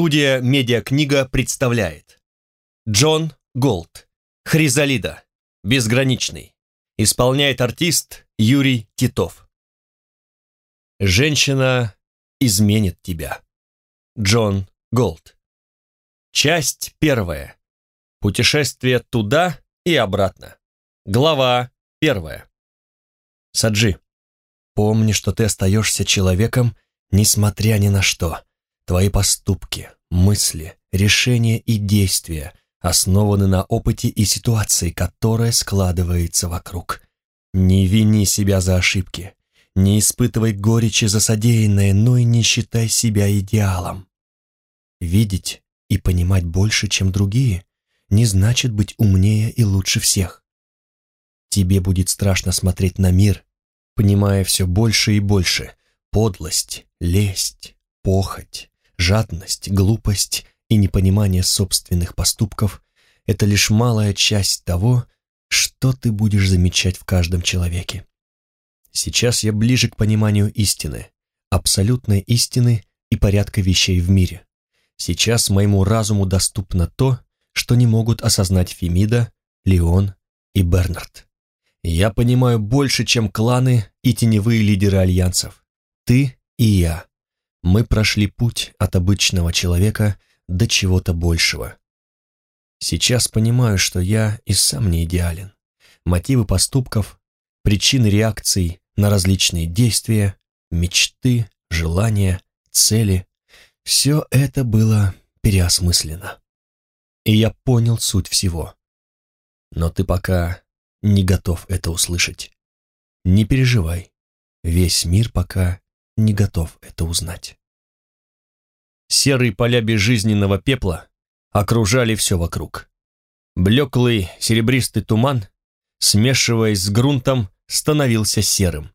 Студия «Медиакнига» представляет Джон Голд «Хризалида. Безграничный». Исполняет артист Юрий Титов. Женщина изменит тебя. Джон Голд. Часть первая. Путешествие туда и обратно. Глава первая. Саджи, помни, что ты остаешься человеком, несмотря ни на что. Твои поступки, мысли, решения и действия основаны на опыте и ситуации, которая складывается вокруг. Не вини себя за ошибки, не испытывай горечи за содеянное, но и не считай себя идеалом. Видеть и понимать больше, чем другие, не значит быть умнее и лучше всех. Тебе будет страшно смотреть на мир, понимая все больше и больше подлость, лесть, похоть, Жадность, глупость и непонимание собственных поступков – это лишь малая часть того, что ты будешь замечать в каждом человеке. Сейчас я ближе к пониманию истины, абсолютной истины и порядка вещей в мире. Сейчас моему разуму доступно то, что не могут осознать Фемида, Леон и Бернард. Я понимаю больше, чем кланы и теневые лидеры альянсов. Ты и я мы прошли путь от обычного человека до чего-то большего. Сейчас понимаю, что я и сам не идеален. Мотивы поступков, причины реакций на различные действия, мечты, желания, цели — все это было переосмыслено. И я понял суть всего. Но ты пока не готов это услышать. Не переживай, весь мир пока не готов это узнать. Серые поля безжизненного пепла окружали все вокруг. Блеклый серебристый туман, смешиваясь с грунтом, становился серым.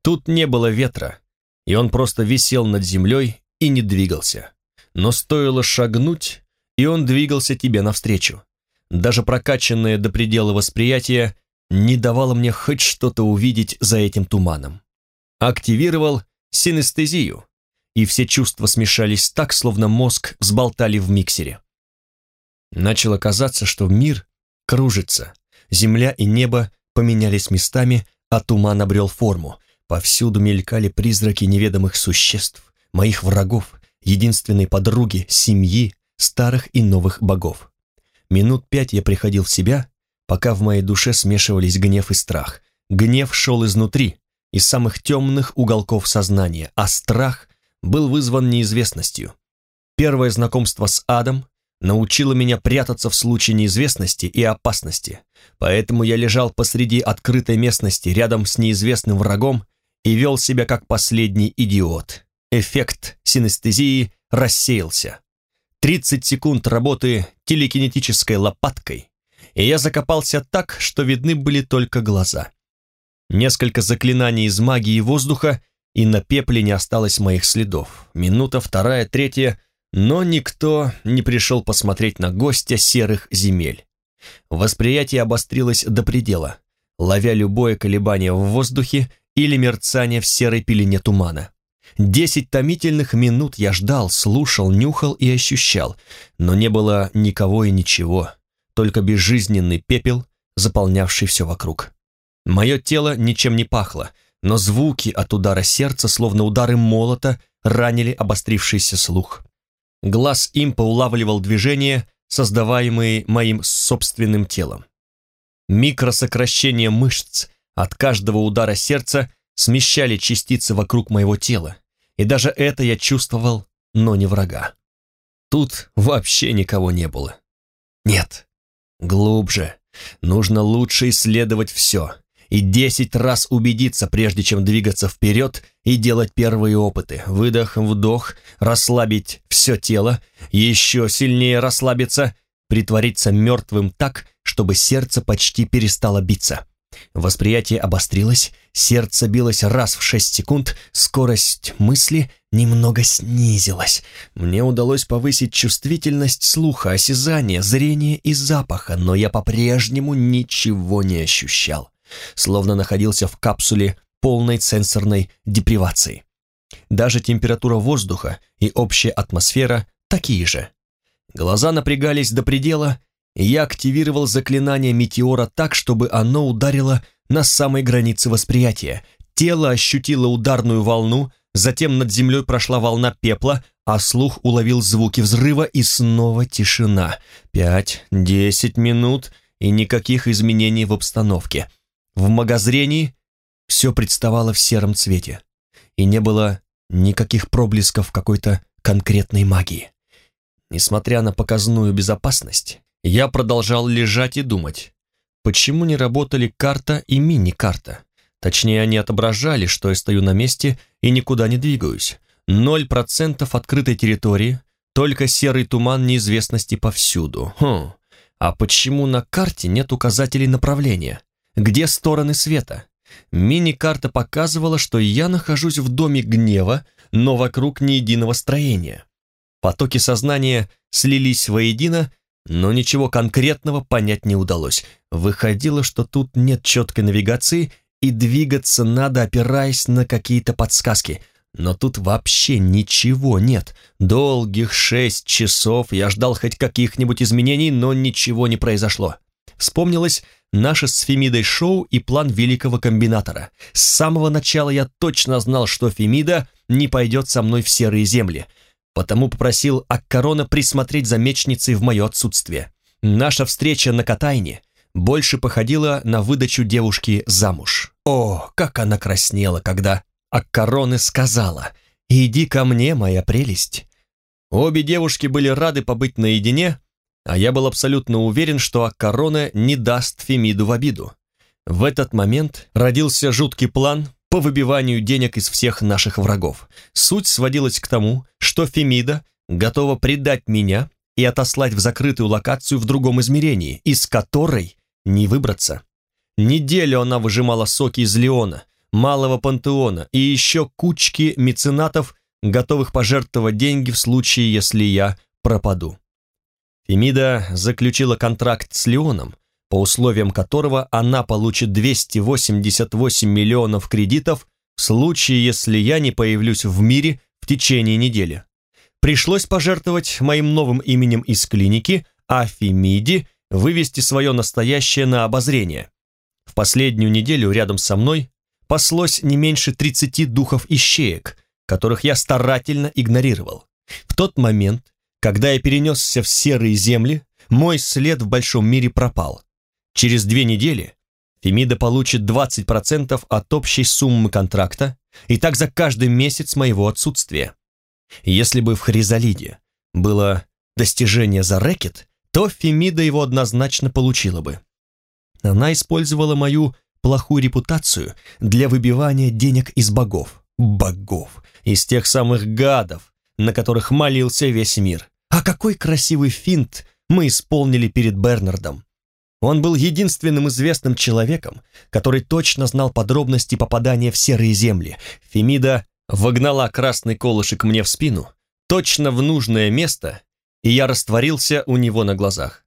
Тут не было ветра, и он просто висел над землей и не двигался. Но стоило шагнуть, и он двигался тебе навстречу. Даже прокачанное до предела восприятие не давало мне хоть что-то увидеть за этим туманом. Активировал синестезию, и все чувства смешались так, словно мозг взболтали в миксере. Начало казаться, что мир кружится, земля и небо поменялись местами, а туман обрел форму. Повсюду мелькали призраки неведомых существ, моих врагов, единственной подруги, семьи, старых и новых богов. Минут пять я приходил в себя, пока в моей душе смешивались гнев и страх. Гнев шел изнутри, из самых темных уголков сознания, а страх был вызван неизвестностью. Первое знакомство с адом научило меня прятаться в случае неизвестности и опасности, поэтому я лежал посреди открытой местности рядом с неизвестным врагом и вел себя как последний идиот. Эффект синестезии рассеялся. 30 секунд работы телекинетической лопаткой, и я закопался так, что видны были только глаза. Несколько заклинаний из магии воздуха, и на пепле не осталось моих следов. Минута, вторая, третья, но никто не пришел посмотреть на гостя серых земель. Восприятие обострилось до предела, ловя любое колебание в воздухе или мерцание в серой пелене тумана. Десять томительных минут я ждал, слушал, нюхал и ощущал, но не было никого и ничего, только безжизненный пепел, заполнявший все вокруг. Мое тело ничем не пахло, но звуки от удара сердца, словно удары молота, ранили обострившийся слух. Глаз импа улавливал движения, создаваемые моим собственным телом. Микросокращение мышц от каждого удара сердца смещали частицы вокруг моего тела, и даже это я чувствовал, но не врага. Тут вообще никого не было. Нет, глубже. Нужно лучше исследовать все, и десять раз убедиться, прежде чем двигаться вперед и делать первые опыты. Выдох, вдох, расслабить все тело, еще сильнее расслабиться, притвориться мертвым так, чтобы сердце почти перестало биться. Восприятие обострилось, сердце билось раз в шесть секунд, скорость мысли немного снизилась. Мне удалось повысить чувствительность слуха, осязания, зрения и запаха, но я по-прежнему ничего не ощущал словно находился в капсуле полной сенсорной депривации. Даже температура воздуха и общая атмосфера такие же. Глаза напрягались до предела, и я активировал заклинание метеора так, чтобы оно ударило на самой границе восприятия. Тело ощутило ударную волну, затем над землей прошла волна пепла, а слух уловил звуки взрыва и снова тишина. Пять, десять минут и никаких изменений в обстановке. В магозрении все представало в сером цвете, и не было никаких проблесков какой-то конкретной магии. Несмотря на показную безопасность, я продолжал лежать и думать, почему не работали карта и мини-карта. Точнее, они отображали, что я стою на месте и никуда не двигаюсь. Ноль процентов открытой территории, только серый туман неизвестности повсюду. Хм. А почему на карте нет указателей направления? Где стороны света? Мини-карта показывала, что я нахожусь в доме гнева, но вокруг ни единого строения. Потоки сознания слились воедино, но ничего конкретного понять не удалось. Выходило, что тут нет четкой навигации, и двигаться надо, опираясь на какие-то подсказки. Но тут вообще ничего нет. Долгих шесть часов я ждал хоть каких-нибудь изменений, но ничего не произошло. Вспомнилось наше с Фемидой шоу и план великого комбинатора. С самого начала я точно знал, что Фемида не пойдет со мной в серые земли, потому попросил Аккарона присмотреть за мечницей в мое отсутствие. Наша встреча на Катайне больше походила на выдачу девушки замуж. О, как она краснела, когда Аккароны сказала «Иди ко мне, моя прелесть». Обе девушки были рады побыть наедине, а я был абсолютно уверен, что Аккарона не даст Фемиду в обиду. В этот момент родился жуткий план по выбиванию денег из всех наших врагов. Суть сводилась к тому, что Фемида готова предать меня и отослать в закрытую локацию в другом измерении, из которой не выбраться. Неделю она выжимала соки из Леона, Малого Пантеона и еще кучки меценатов, готовых пожертвовать деньги в случае, если я пропаду. Фемида заключила контракт с Леоном, по условиям которого она получит 288 миллионов кредитов в случае, если я не появлюсь в мире в течение недели. Пришлось пожертвовать моим новым именем из клиники, а Фемиде вывести свое настоящее на обозрение. В последнюю неделю рядом со мной паслось не меньше 30 духов ищеек, которых я старательно игнорировал. В тот момент, когда я перенесся в серые земли, мой след в большом мире пропал. Через две недели Фемида получит 20% от общей суммы контракта, и так за каждый месяц моего отсутствия. Если бы в Хризалиде было достижение за рэкет, то Фемида его однозначно получила бы. Она использовала мою плохую репутацию для выбивания денег из богов. Богов. Из тех самых гадов, на которых молился весь мир. А какой красивый финт мы исполнили перед Бернардом. Он был единственным известным человеком, который точно знал подробности попадания в серые земли. Фемида вогнала красный колышек мне в спину, точно в нужное место, и я растворился у него на глазах.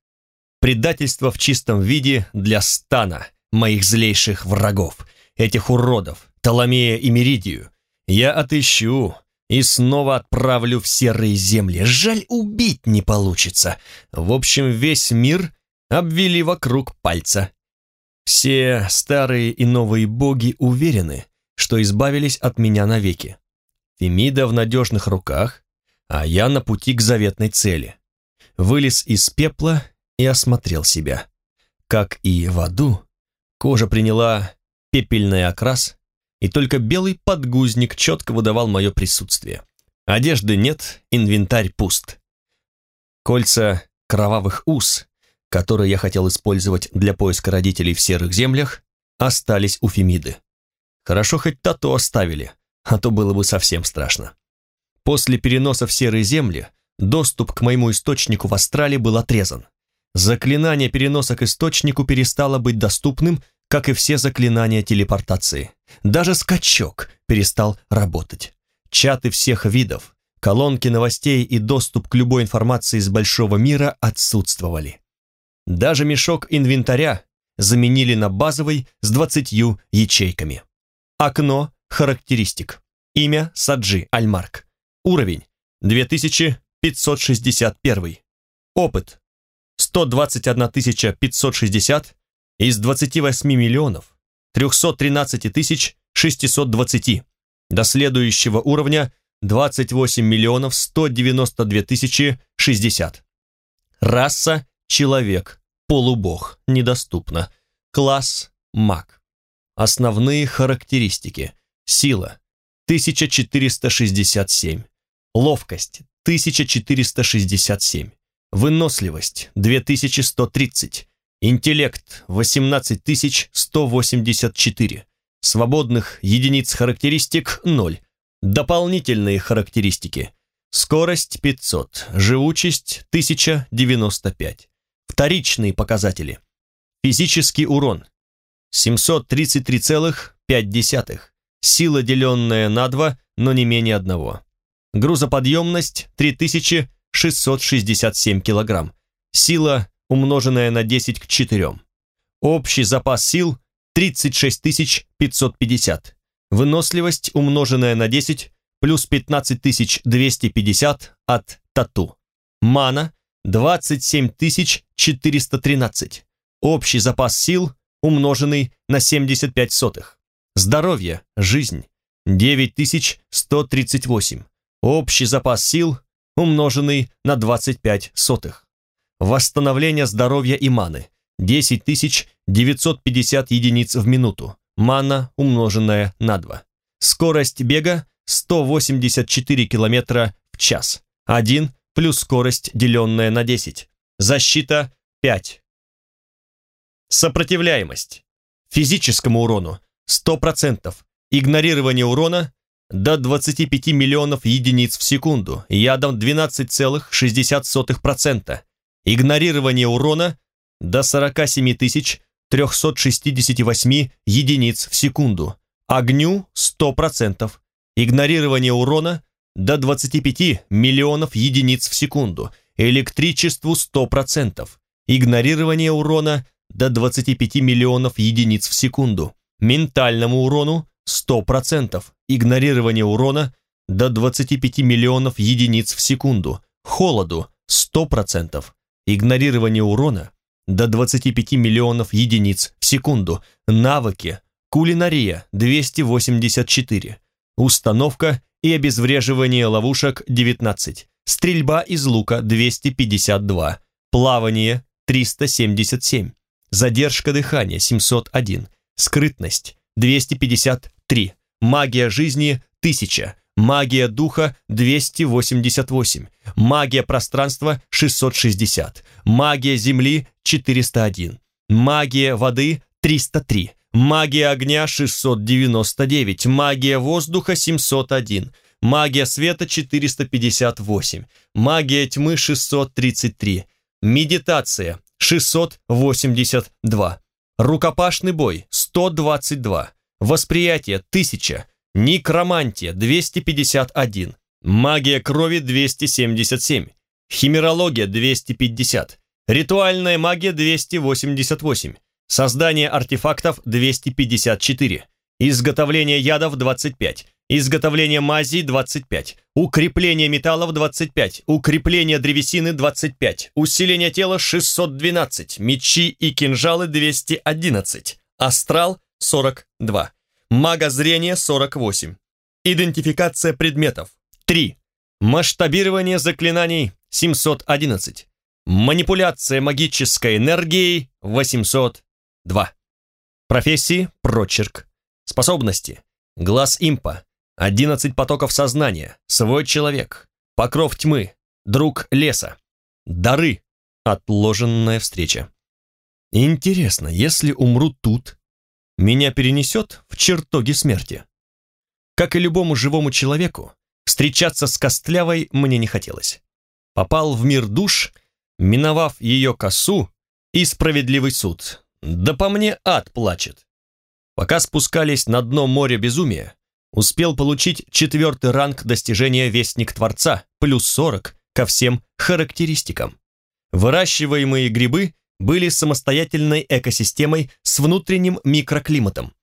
Предательство в чистом виде для стана, моих злейших врагов, этих уродов, Толомея и Меридию. Я отыщу, и снова отправлю в серые земли. Жаль, убить не получится. В общем, весь мир обвели вокруг пальца. Все старые и новые боги уверены, что избавились от меня навеки. Фемида в надежных руках, а я на пути к заветной цели. Вылез из пепла и осмотрел себя. Как и в аду, кожа приняла пепельный окрас, и только белый подгузник четко выдавал мое присутствие. Одежды нет, инвентарь пуст. Кольца кровавых уз, которые я хотел использовать для поиска родителей в серых землях, остались у Фемиды. Хорошо хоть тату оставили, а то было бы совсем страшно. После переноса в серые земли доступ к моему источнику в астрале был отрезан. Заклинание переноса к источнику перестало быть доступным как и все заклинания телепортации. Даже скачок перестал работать. Чаты всех видов, колонки новостей и доступ к любой информации из большого мира отсутствовали. Даже мешок инвентаря заменили на базовый с 20 ячейками. Окно характеристик. Имя Саджи Альмарк. Уровень 2000 561. Опыт 121 560 из 28 миллионов 313 тысяч 620. До следующего уровня 28 миллионов 192 тысячи 60. Раса – человек, полубог, недоступна. Класс – маг. Основные характеристики. Сила – 1467. Ловкость – 1467. Выносливость – 2130. Интеллект – 18184. Свободных единиц характеристик – 0. Дополнительные характеристики. Скорость – 500. Живучесть – 1095. Вторичные показатели. Физический урон – 733,5. Сила, деленная на 2, но не менее одного. Грузоподъемность – 3667 кг. Сила, умноженная на 10 к 4. Общий запас сил – 36550. Выносливость, умноженная на 10, плюс 15250 от тату. Мана – 27413. Общий запас сил, умноженный на 75 сотых. Здоровье, жизнь – 9138. Общий запас сил, умноженный на 25 сотых. Восстановление здоровья и маны – 10950 единиц в минуту. Мана, умноженная на 2. Скорость бега – 184 км в час. 1 плюс скорость, деленная на 10. Защита – 5. Сопротивляемость. Физическому урону – 100%. Игнорирование урона до 25 миллионов единиц в секунду, ядом 12,60%. Игнорирование урона до 47 368 единиц в секунду. Огню 100%. Игнорирование урона до 25 миллионов единиц в секунду. Электричеству 100%. Игнорирование урона до 25 миллионов единиц в секунду. Ментальному урону 100%. Игнорирование урона до 25 миллионов единиц в секунду. Холоду 100%. Игнорирование урона до 25 миллионов единиц в секунду. Навыки. Кулинария 284. Установка и обезвреживание ловушек 19. Стрельба из лука 252. Плавание 377. Задержка дыхания 701. Скрытность 253. Магия жизни 1000. Магия духа 288. Магия пространства 660. Магия земли 401. Магия воды 303. Магия огня 699. Магия воздуха 701. Магия света 458. Магия тьмы 633. Медитация 682. Рукопашный бой 122. Восприятие 1000. Некромантия 251. Магия крови 277. Химерология 250. Ритуальная магия 288. Создание артефактов 254. Изготовление ядов 25. Изготовление мазей 25. Укрепление металлов 25. Укрепление древесины 25. Усиление тела 612. Мечи и кинжалы 211. Астрал 42. Магозрение 48. Идентификация предметов 3. Масштабирование заклинаний 711. Манипуляция магической энергией 802. Профессии прочерк. Способности. Глаз импа. 11 потоков сознания. Свой человек. Покров тьмы. Друг леса. Дары. Отложенная встреча. Интересно, если умру тут, меня перенесет в чертоги смерти. Как и любому живому человеку, встречаться с Костлявой мне не хотелось. Попал в мир душ, миновав ее косу и справедливый суд. Да по мне ад плачет. Пока спускались на дно моря безумия, успел получить четвертый ранг достижения Вестник Творца, плюс 40 ко всем характеристикам. Выращиваемые грибы были самостоятельной экосистемой с внутренним микроклиматом.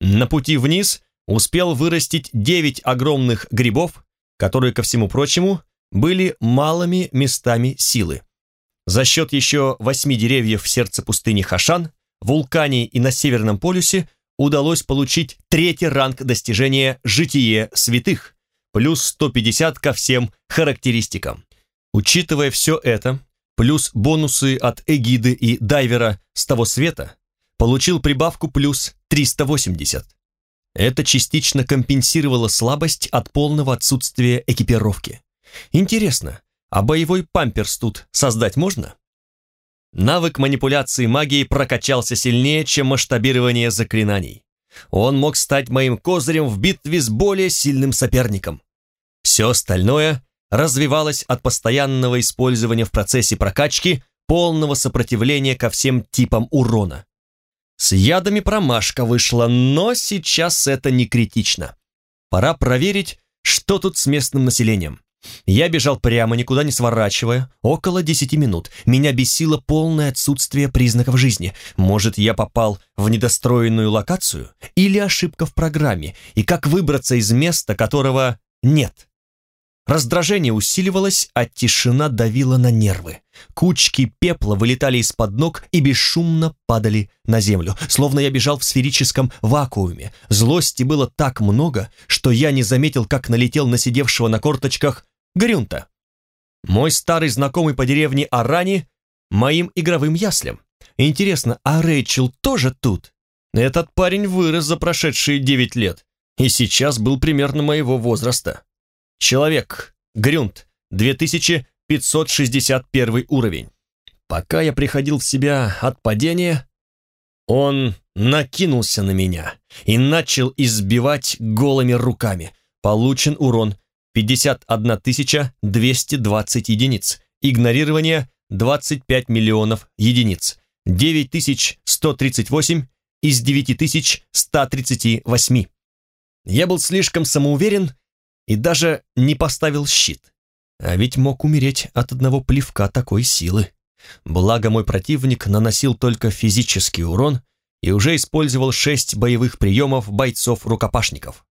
На пути вниз успел вырастить 9 огромных грибов, которые, ко всему прочему, были малыми местами силы. За счет еще восьми деревьев в сердце пустыни Хашан, вулкане и на Северном полюсе удалось получить третий ранг достижения «Житие святых», плюс 150 ко всем характеристикам. Учитывая все это, плюс бонусы от эгиды и дайвера с того света, получил прибавку плюс 380. Это частично компенсировало слабость от полного отсутствия экипировки. Интересно, а боевой памперс тут создать можно? Навык манипуляции магией прокачался сильнее, чем масштабирование заклинаний. Он мог стать моим козырем в битве с более сильным соперником. Все остальное развивалось от постоянного использования в процессе прокачки полного сопротивления ко всем типам урона. С ядами промашка вышла, но сейчас это не критично. Пора проверить, что тут с местным населением. Я бежал прямо, никуда не сворачивая, около десяти минут. Меня бесило полное отсутствие признаков жизни. Может, я попал в недостроенную локацию? Или ошибка в программе? И как выбраться из места, которого нет? Раздражение усиливалось, а тишина давила на нервы. Кучки пепла вылетали из-под ног и бесшумно падали на землю, словно я бежал в сферическом вакууме. Злости было так много, что я не заметил, как налетел на сидевшего на корточках Грюнта. Мой старый знакомый по деревне Арани моим игровым яслем. Интересно, а Рэйчел тоже тут? Этот парень вырос за прошедшие девять лет и сейчас был примерно моего возраста. Человек. Грюнт. 2561 уровень. Пока я приходил в себя от падения, он накинулся на меня и начал избивать голыми руками. Получен урон 51 220 единиц. Игнорирование 25 миллионов единиц. 9138 из 9138. Я был слишком самоуверен и даже не поставил щит. А ведь мог умереть от одного плевка такой силы. Благо мой противник наносил только физический урон и уже использовал шесть боевых приемов бойцов-рукопашников.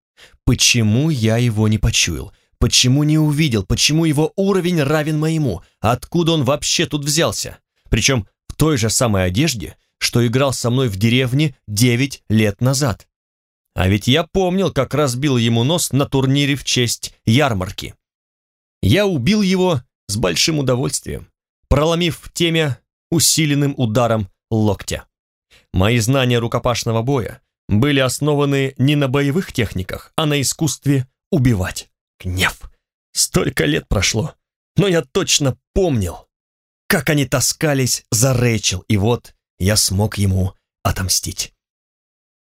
Почему я его не почуял? Почему не увидел? Почему его уровень равен моему? Откуда он вообще тут взялся? Причем в той же самой одежде, что играл со мной в деревне девять лет назад. А ведь я помнил, как разбил ему нос на турнире в честь ярмарки. Я убил его с большим удовольствием, проломив в теме усиленным ударом локтя. Мои знания рукопашного боя были основаны не на боевых техниках, а на искусстве убивать. Гнев. Столько лет прошло, но я точно помнил, как они таскались за Рэйчел, и вот я смог ему отомстить.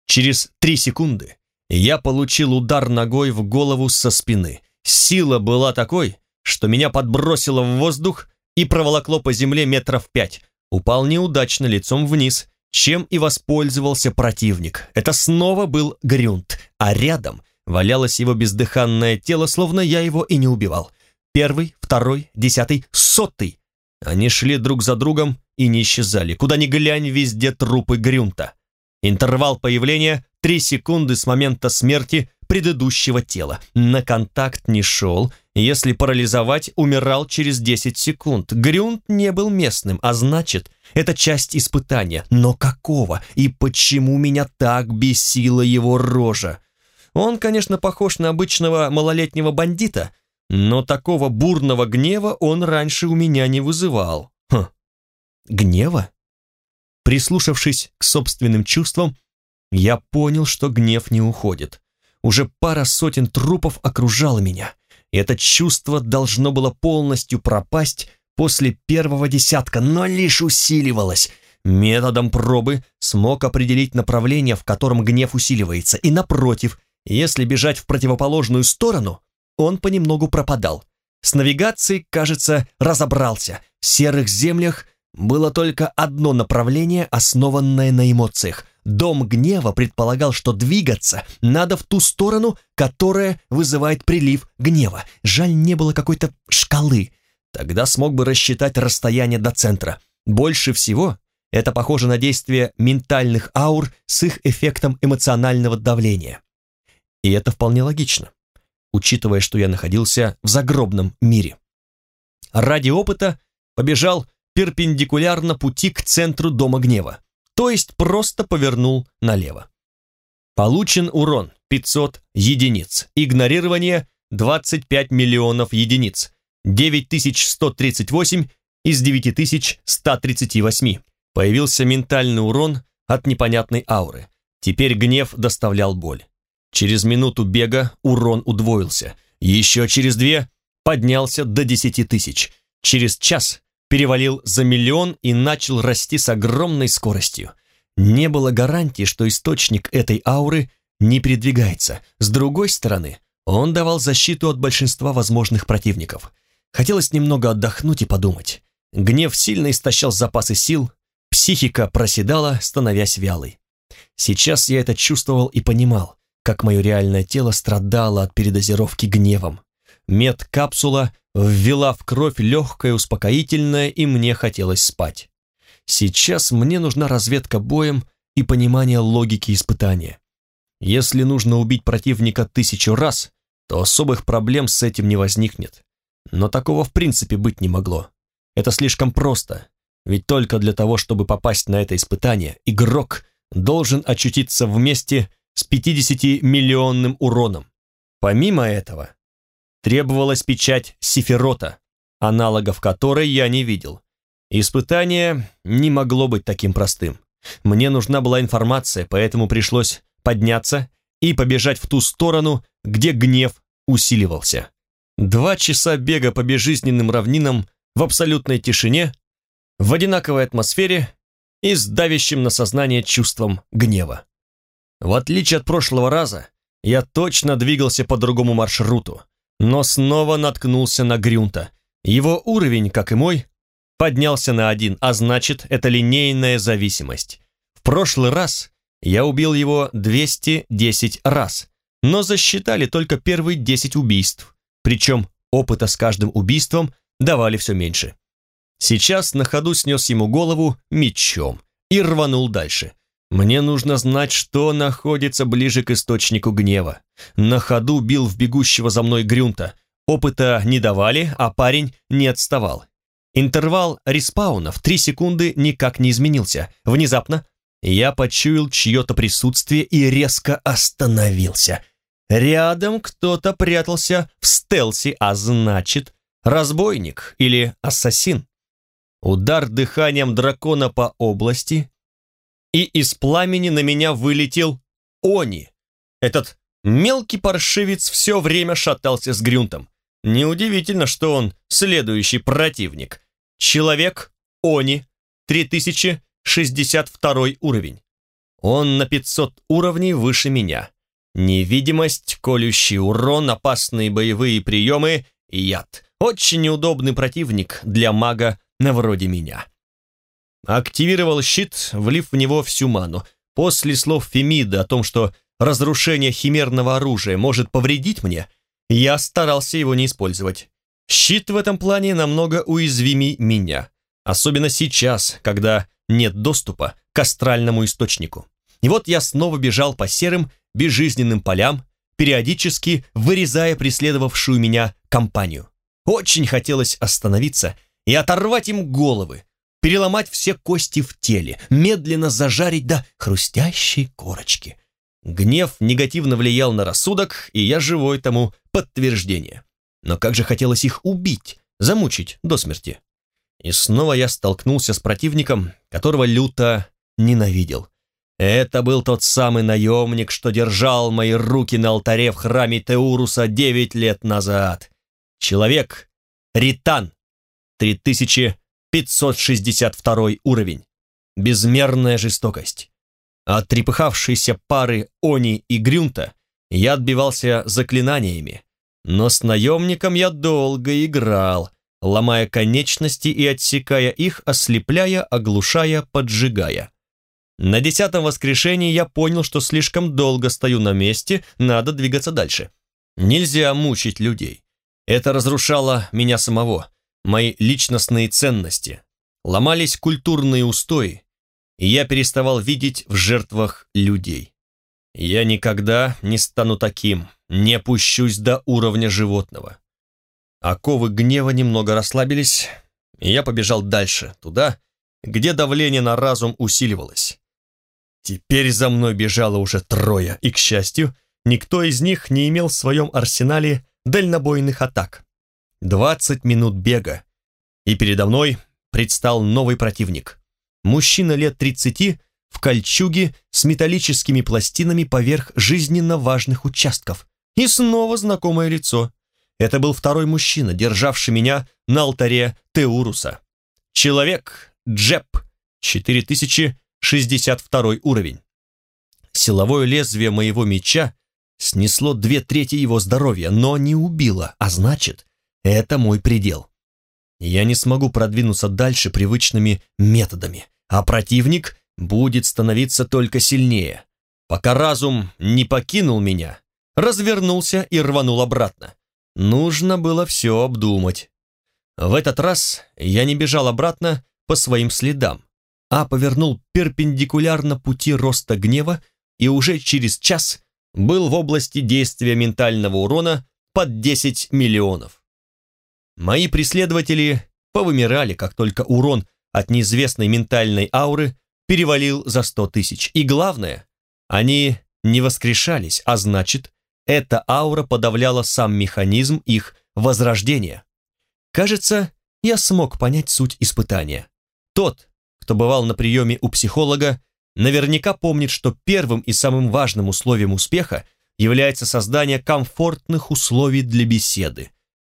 Через три секунды я получил удар ногой в голову со спины. Сила была такой, что меня подбросило в воздух и проволокло по земле метров пять. Упал неудачно лицом вниз, чем и воспользовался противник. Это снова был Грюнт, а рядом валялось его бездыханное тело, словно я его и не убивал. Первый, второй, десятый, сотый. Они шли друг за другом и не исчезали. Куда ни глянь, везде трупы Грюнта. Интервал появления — 3 секунды с момента смерти предыдущего тела. На контакт не шел, если парализовать, умирал через 10 секунд. Грюнт не был местным, а значит, это часть испытания. Но какого и почему меня так бесила его рожа? Он, конечно, похож на обычного малолетнего бандита, но такого бурного гнева он раньше у меня не вызывал. Хм. Гнева? Прислушавшись к собственным чувствам, я понял, что гнев не уходит. Уже пара сотен трупов окружало меня, и это чувство должно было полностью пропасть после первого десятка, но лишь усиливалось. Методом пробы смог определить направление, в котором гнев усиливается, и напротив, если бежать в противоположную сторону, он понемногу пропадал. С навигацией, кажется, разобрался. В серых землях было только одно направление, основанное на эмоциях. Дом гнева предполагал, что двигаться надо в ту сторону, которая вызывает прилив гнева. Жаль, не было какой-то шкалы. Тогда смог бы рассчитать расстояние до центра. Больше всего это похоже на действие ментальных аур с их эффектом эмоционального давления. И это вполне логично, учитывая, что я находился в загробном мире. ради опыта побежал перпендикулярно пути к центру Дома Гнева, то есть просто повернул налево. Получен урон 500 единиц, игнорирование 25 миллионов единиц, 9138 из 9138. Появился ментальный урон от непонятной ауры. Теперь гнев доставлял боль. Через минуту бега урон удвоился. Еще через две поднялся до 10 тысяч. Через час перевалил за миллион и начал расти с огромной скоростью. Не было гарантии, что источник этой ауры не передвигается. С другой стороны, он давал защиту от большинства возможных противников. Хотелось немного отдохнуть и подумать. Гнев сильно истощал запасы сил, психика проседала, становясь вялой. Сейчас я это чувствовал и понимал, как мое реальное тело страдало от передозировки гневом. Медкапсула ввела в кровь легкое успокоительное, и мне хотелось спать. Сейчас мне нужна разведка боем и понимание логики испытания. Если нужно убить противника тысячу раз, то особых проблем с этим не возникнет. Но такого в принципе быть не могло. Это слишком просто, ведь только для того, чтобы попасть на это испытание, игрок должен очутиться вместе с 50-миллионным уроном. Помимо этого, требовалась печать Сиферота, аналогов которой я не видел. Испытание не могло быть таким простым. Мне нужна была информация, поэтому пришлось подняться и побежать в ту сторону, где гнев усиливался. Два часа бега по безжизненным равнинам в абсолютной тишине, в одинаковой атмосфере и с давящим на сознание чувством гнева. В отличие от прошлого раза, я точно двигался по другому маршруту, но снова наткнулся на Грюнта. Его уровень, как и мой, поднялся на один, а значит, это линейная зависимость. В прошлый раз я убил его 210 раз, но засчитали только первые 10 убийств, причем опыта с каждым убийством давали все меньше. Сейчас на ходу снес ему голову мечом и рванул дальше. Мне нужно знать, что находится ближе к источнику гнева. На ходу бил в бегущего за мной Грюнта. Опыта не давали, а парень не отставал. Интервал респауна в три секунды никак не изменился. Внезапно я почуял чье-то присутствие и резко остановился. Рядом кто-то прятался в стелсе, а значит, разбойник или ассасин. Удар дыханием дракона по области, и из пламени на меня вылетел Они. Этот мелкий паршивец все время шатался с Грюнтом. Неудивительно, что он следующий противник. Человек Они, 3062 уровень. Он на 500 уровней выше меня. Невидимость, колющий урон, опасные боевые приемы и яд. Очень неудобный противник для мага на вроде меня. Активировал щит, влив в него всю ману. После слов Фемида о том, что разрушение химерного оружия может повредить мне, я старался его не использовать. Щит в этом плане намного уязвимей меня, особенно сейчас, когда нет доступа к астральному источнику. И вот я снова бежал по серым, безжизненным полям, периодически вырезая преследовавшую меня компанию. Очень хотелось остановиться и оторвать им головы, переломать все кости в теле, медленно зажарить до хрустящей корочки. Гнев негативно влиял на рассудок, и я живой тому подтверждение. Но как же хотелось их убить, замучить до смерти. И снова я столкнулся с противником, которого люто ненавидел. Это был тот самый наемник, что держал мои руки на алтаре в храме Теуруса девять лет назад. Человек Ритан, 3562 уровень. Безмерная жестокость. От трепыхавшейся пары Они и Грюнта я отбивался заклинаниями, но с наемником я долго играл, ломая конечности и отсекая их, ослепляя, оглушая, поджигая. На десятом воскрешении я понял, что слишком долго стою на месте, надо двигаться дальше. Нельзя мучить людей. Это разрушало меня самого, мои личностные ценности. Ломались культурные устои, и я переставал видеть в жертвах людей. Я никогда не стану таким, не опущусь до уровня животного. Оковы гнева немного расслабились, и я побежал дальше, туда, где давление на разум усиливалось. Теперь за мной бежало уже трое, и, к счастью, никто из них не имел в своем арсенале дальнобойных атак. Двадцать минут бега, и передо мной предстал новый противник. Мужчина лет тридцати в кольчуге с металлическими пластинами поверх жизненно важных участков. И снова знакомое лицо. Это был второй мужчина, державший меня на алтаре Теуруса. Человек Джеб, 4062 уровень. Силовое лезвие моего меча снесло две трети его здоровья, но не убило, а значит, это мой предел. Я не смогу продвинуться дальше привычными методами, а противник будет становиться только сильнее. Пока разум не покинул меня, развернулся и рванул обратно. Нужно было все обдумать. В этот раз я не бежал обратно по своим следам, а повернул перпендикулярно пути роста гнева и уже через час был в области действия ментального урона под 10 миллионов. Мои преследователи повымирали, как только урон от неизвестной ментальной ауры перевалил за 100 тысяч. И главное, они не воскрешались, а значит, эта аура подавляла сам механизм их возрождения. Кажется, я смог понять суть испытания. Тот, кто бывал на приеме у психолога, наверняка помнит, что первым и самым важным условием успеха является создание комфортных условий для беседы.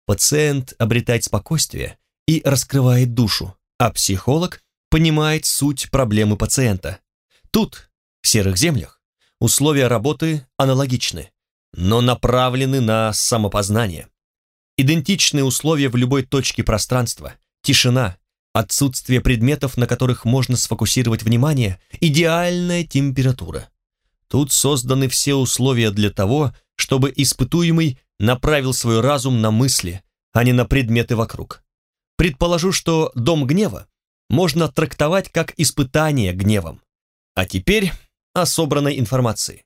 Пациент обретает спокойствие и раскрывает душу, а психолог понимает суть проблемы пациента. Тут, в серых землях, условия работы аналогичны, но направлены на самопознание. Идентичные условия в любой точке пространства, тишина, отсутствие предметов, на которых можно сфокусировать внимание, идеальная температура. Тут созданы все условия для того, чтобы испытуемый направил свой разум на мысли, а не на предметы вокруг. Предположу, что дом гнева можно трактовать как испытание гневом. А теперь о собранной информации.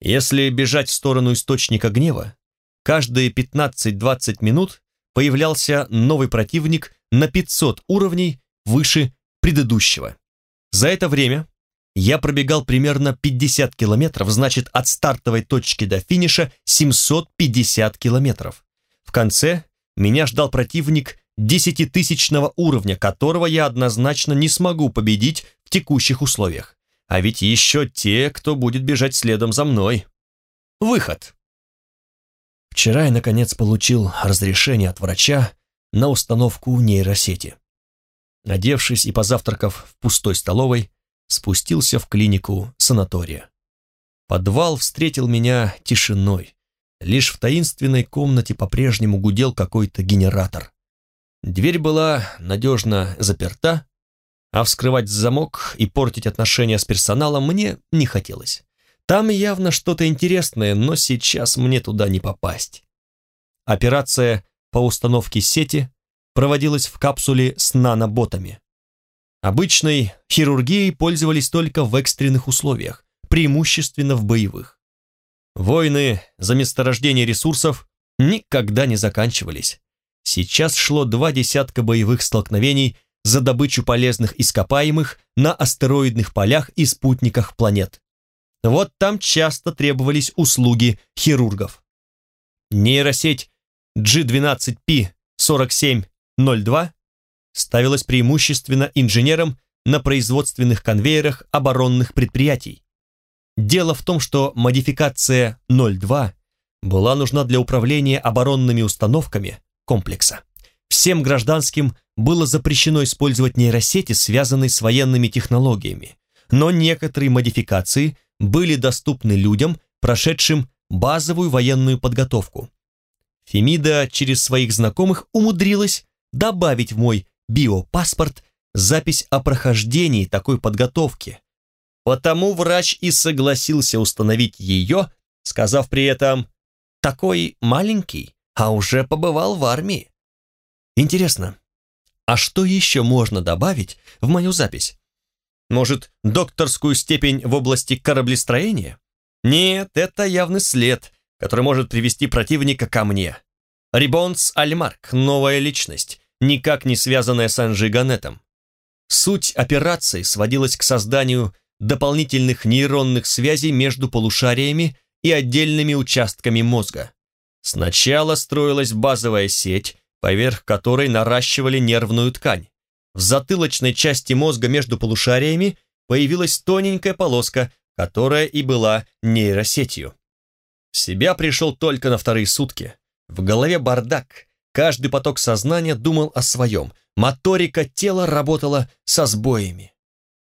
Если бежать в сторону источника гнева, каждые 15-20 минут появлялся новый противник на 500 уровней выше предыдущего. За это время я пробегал примерно 50 километров, значит, от стартовой точки до финиша 750 километров. В конце меня ждал противник десятитысячного уровня, которого я однозначно не смогу победить в текущих условиях. А ведь еще те, кто будет бежать следом за мной. Выход. Вчера я, наконец, получил разрешение от врача на установку нейросети. Надевшись и позавтракав в пустой столовой, спустился в клинику санатория. Подвал встретил меня тишиной. Лишь в таинственной комнате по-прежнему гудел какой-то генератор. Дверь была надежно заперта, а вскрывать замок и портить отношения с персоналом мне не хотелось. Там явно что-то интересное, но сейчас мне туда не попасть. Операция по установке сети проводилась в капсуле с наноботами. Обычной хирургией пользовались только в экстренных условиях, преимущественно в боевых. Войны за месторождение ресурсов никогда не заканчивались. Сейчас шло два десятка боевых столкновений за добычу полезных ископаемых на астероидных полях и спутниках планет. Вот там часто требовались услуги хирургов. Нейросеть G12P4702 ставилась преимущественно инженерам на производственных конвейерах оборонных предприятий. Дело в том, что модификация 02 была нужна для управления оборонными установками комплекса. Всем гражданским было запрещено использовать нейросети, связанные с военными технологиями, но некоторые модификации были доступны людям, прошедшим базовую военную подготовку. Фемида через своих знакомых умудрилась добавить в мой биопаспорт запись о прохождении такой подготовки. Потому врач и согласился установить ее, сказав при этом «такой маленький, а уже побывал в армии». Интересно, а что еще можно добавить в мою запись? Может, докторскую степень в области кораблестроения? Нет, это явный след, который может привести противника ко мне. Рибонс Альмарк, новая личность, никак не связанная с Анжи Ганетом. Суть операции сводилась к созданию дополнительных нейронных связей между полушариями и отдельными участками мозга. Сначала строилась базовая сеть, поверх которой наращивали нервную ткань. В затылочной части мозга между полушариями появилась тоненькая полоска, которая и была нейросетью. В себя пришел только на вторые сутки. В голове бардак, каждый поток сознания думал о своем, моторика тела работала со сбоями.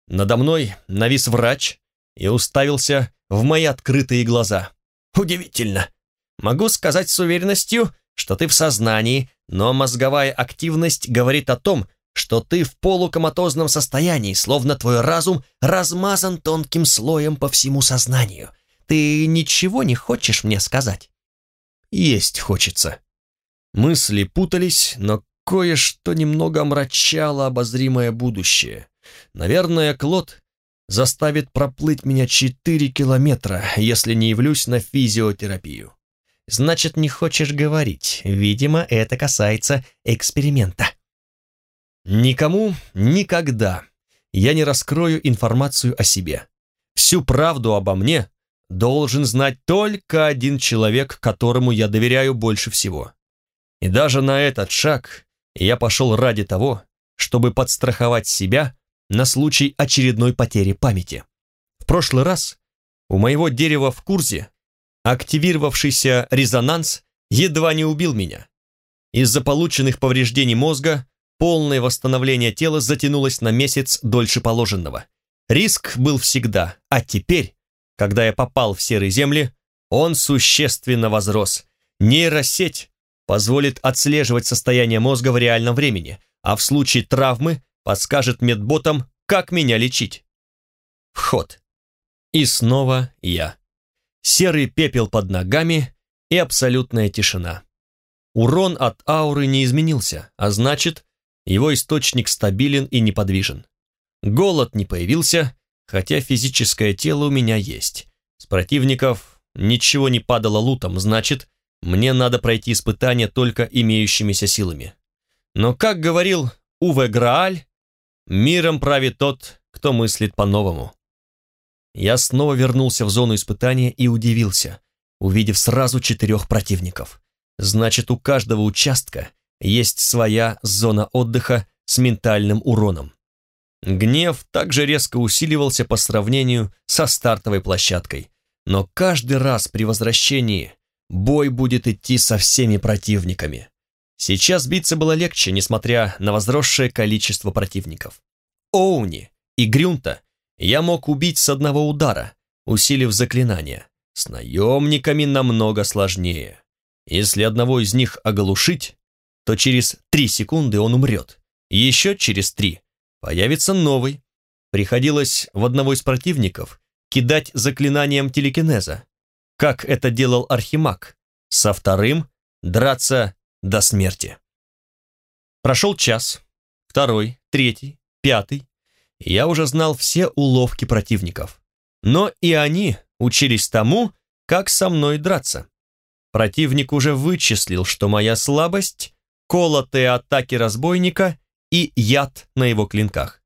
Надо мной навис врач и уставился в мои открытые глаза. Удивительно. Могу сказать с уверенностью, что ты в сознании, но мозговая активность говорит о том, что ты в полукоматозном состоянии, словно твой разум размазан тонким слоем по всему сознанию. Ты ничего не хочешь мне сказать? Есть хочется. Мысли путались, но кое-что немного омрачало обозримое будущее. Наверное, Клод заставит проплыть меня четыре километра, если не явлюсь на физиотерапию. Значит, не хочешь говорить. Видимо, это касается эксперимента. Никому никогда я не раскрою информацию о себе. Всю правду обо мне должен знать только один человек, которому я доверяю больше всего. И даже на этот шаг я пошел ради того, чтобы подстраховать себя на случай очередной потери памяти. В прошлый раз у моего дерева в курсе активировавшийся резонанс едва не убил меня. Из-за полученных повреждений мозга полное восстановление тела затянулось на месяц дольше положенного. Риск был всегда, а теперь, когда я попал в серые земли, он существенно возрос. Нейросеть позволит отслеживать состояние мозга в реальном времени, а в случае травмы подскажет медботам, как меня лечить. Вход. И снова я. Серый пепел под ногами и абсолютная тишина. Урон от ауры не изменился, а значит, его источник стабилен и неподвижен. Голод не появился, хотя физическое тело у меня есть. С противников ничего не падало лутом, значит, мне надо пройти испытание только имеющимися силами. Но, как говорил Уве Грааль, миром правит тот, кто мыслит по-новому. Я снова вернулся в зону испытания и удивился, увидев сразу четырех противников. Значит, у каждого участка есть своя зона отдыха с ментальным уроном. Гнев также резко усиливался по сравнению со стартовой площадкой. Но каждый раз при возвращении бой будет идти со всеми противниками. Сейчас биться было легче, несмотря на возросшее количество противников. Оуни и Грюнта я мог убить с одного удара, усилив заклинание. С наемниками намного сложнее. Если одного из них оглушить, то через три секунды он умрет. Еще через три появится новый. Приходилось в одного из противников кидать заклинанием телекинеза, как это делал Архимаг, со вторым драться до смерти. Прошел час, второй, третий, пятый. Я уже знал все уловки противников. Но и они учились тому, как со мной драться. Противник уже вычислил, что моя слабость колотые атаки разбойника и яд на его клинках.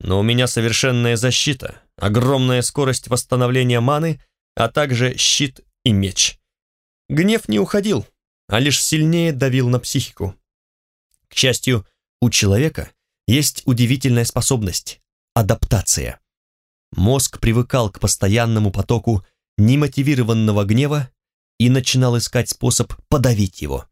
Но у меня совершенная защита, огромная скорость восстановления маны, а также щит и меч. Гнев не уходил, а лишь сильнее давил на психику. К счастью, у человека есть удивительная способность – адаптация. Мозг привыкал к постоянному потоку немотивированного гнева и начинал искать способ подавить его.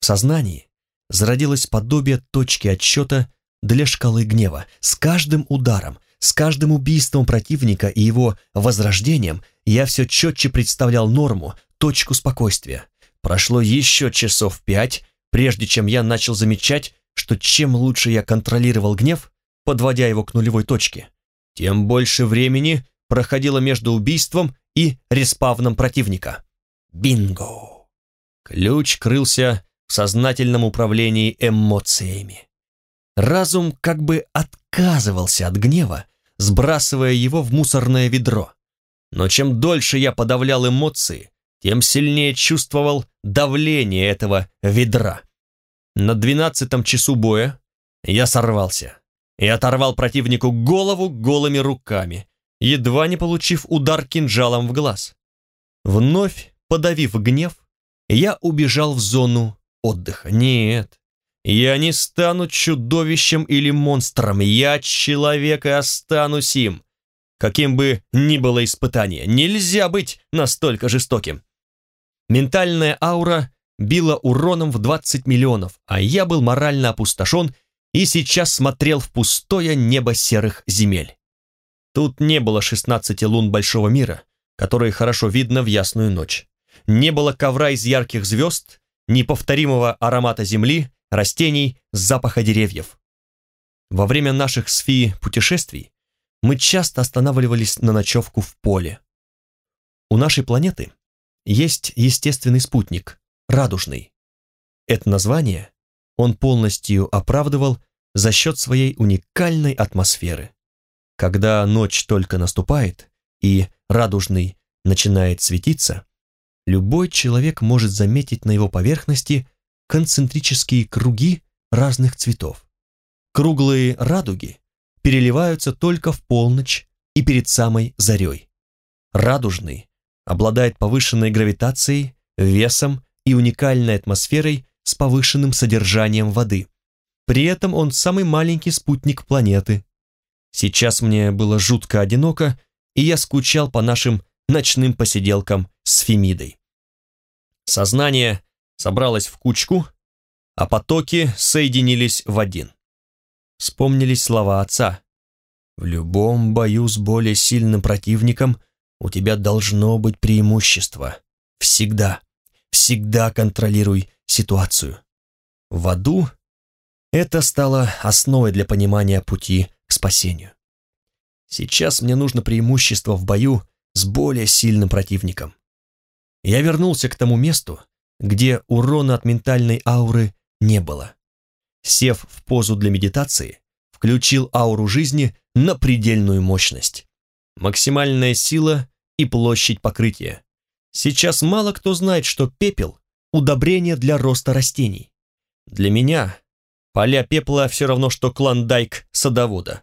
В сознании зародилось подобие точки отсчета для шкалы гнева. С каждым ударом, с каждым убийством противника и его возрождением я все четче представлял норму, точку спокойствия. Прошло еще часов пять, прежде чем я начал замечать, что чем лучше я контролировал гнев, подводя его к нулевой точке, тем больше времени проходило между убийством и респавном противника. Бинго! Ключ крылся в сознательном управлении эмоциями. Разум как бы отказывался от гнева, сбрасывая его в мусорное ведро. Но чем дольше я подавлял эмоции, тем сильнее чувствовал давление этого ведра. На двенадцатом часу боя я сорвался и оторвал противнику голову голыми руками, едва не получив удар кинжалом в глаз. Вновь подавив гнев, я убежал в зону отдыха. Нет, я не стану чудовищем или монстром, я человек и останусь им. Каким бы ни было испытание, нельзя быть настолько жестоким. Ментальная аура била уроном в 20 миллионов, а я был морально опустошен и сейчас смотрел в пустое небо серых земель. Тут не было 16 лун Большого мира, которые хорошо видно в ясную ночь. Не было ковра из ярких звезд, неповторимого аромата земли, растений, запаха деревьев. Во время наших с Фи путешествий мы часто останавливались на ночевку в поле. У нашей планеты есть естественный спутник, радужный. Это название он полностью оправдывал за счет своей уникальной атмосферы. Когда ночь только наступает и радужный начинает светиться, любой человек может заметить на его поверхности концентрические круги разных цветов. Круглые радуги переливаются только в полночь и перед самой зарей. Радужный обладает повышенной гравитацией, весом и уникальной атмосферой с повышенным содержанием воды. При этом он самый маленький спутник планеты. Сейчас мне было жутко одиноко, и я скучал по нашим ночным посиделкам с Фемидой. Сознание собралось в кучку, а потоки соединились в один. Вспомнились слова отца. «В любом бою с более сильным противником у тебя должно быть преимущество. Всегда, всегда контролируй ситуацию». В аду это стало основой для понимания пути к спасению. Сейчас мне нужно преимущество в бою с более сильным противником. Я вернулся к тому месту, где урона от ментальной ауры не было. Сев в позу для медитации, включил ауру жизни на предельную мощность. Максимальная сила и площадь покрытия. Сейчас мало кто знает, что пепел – удобрение для роста растений. Для меня поля пепла все равно, что клондайк садовода.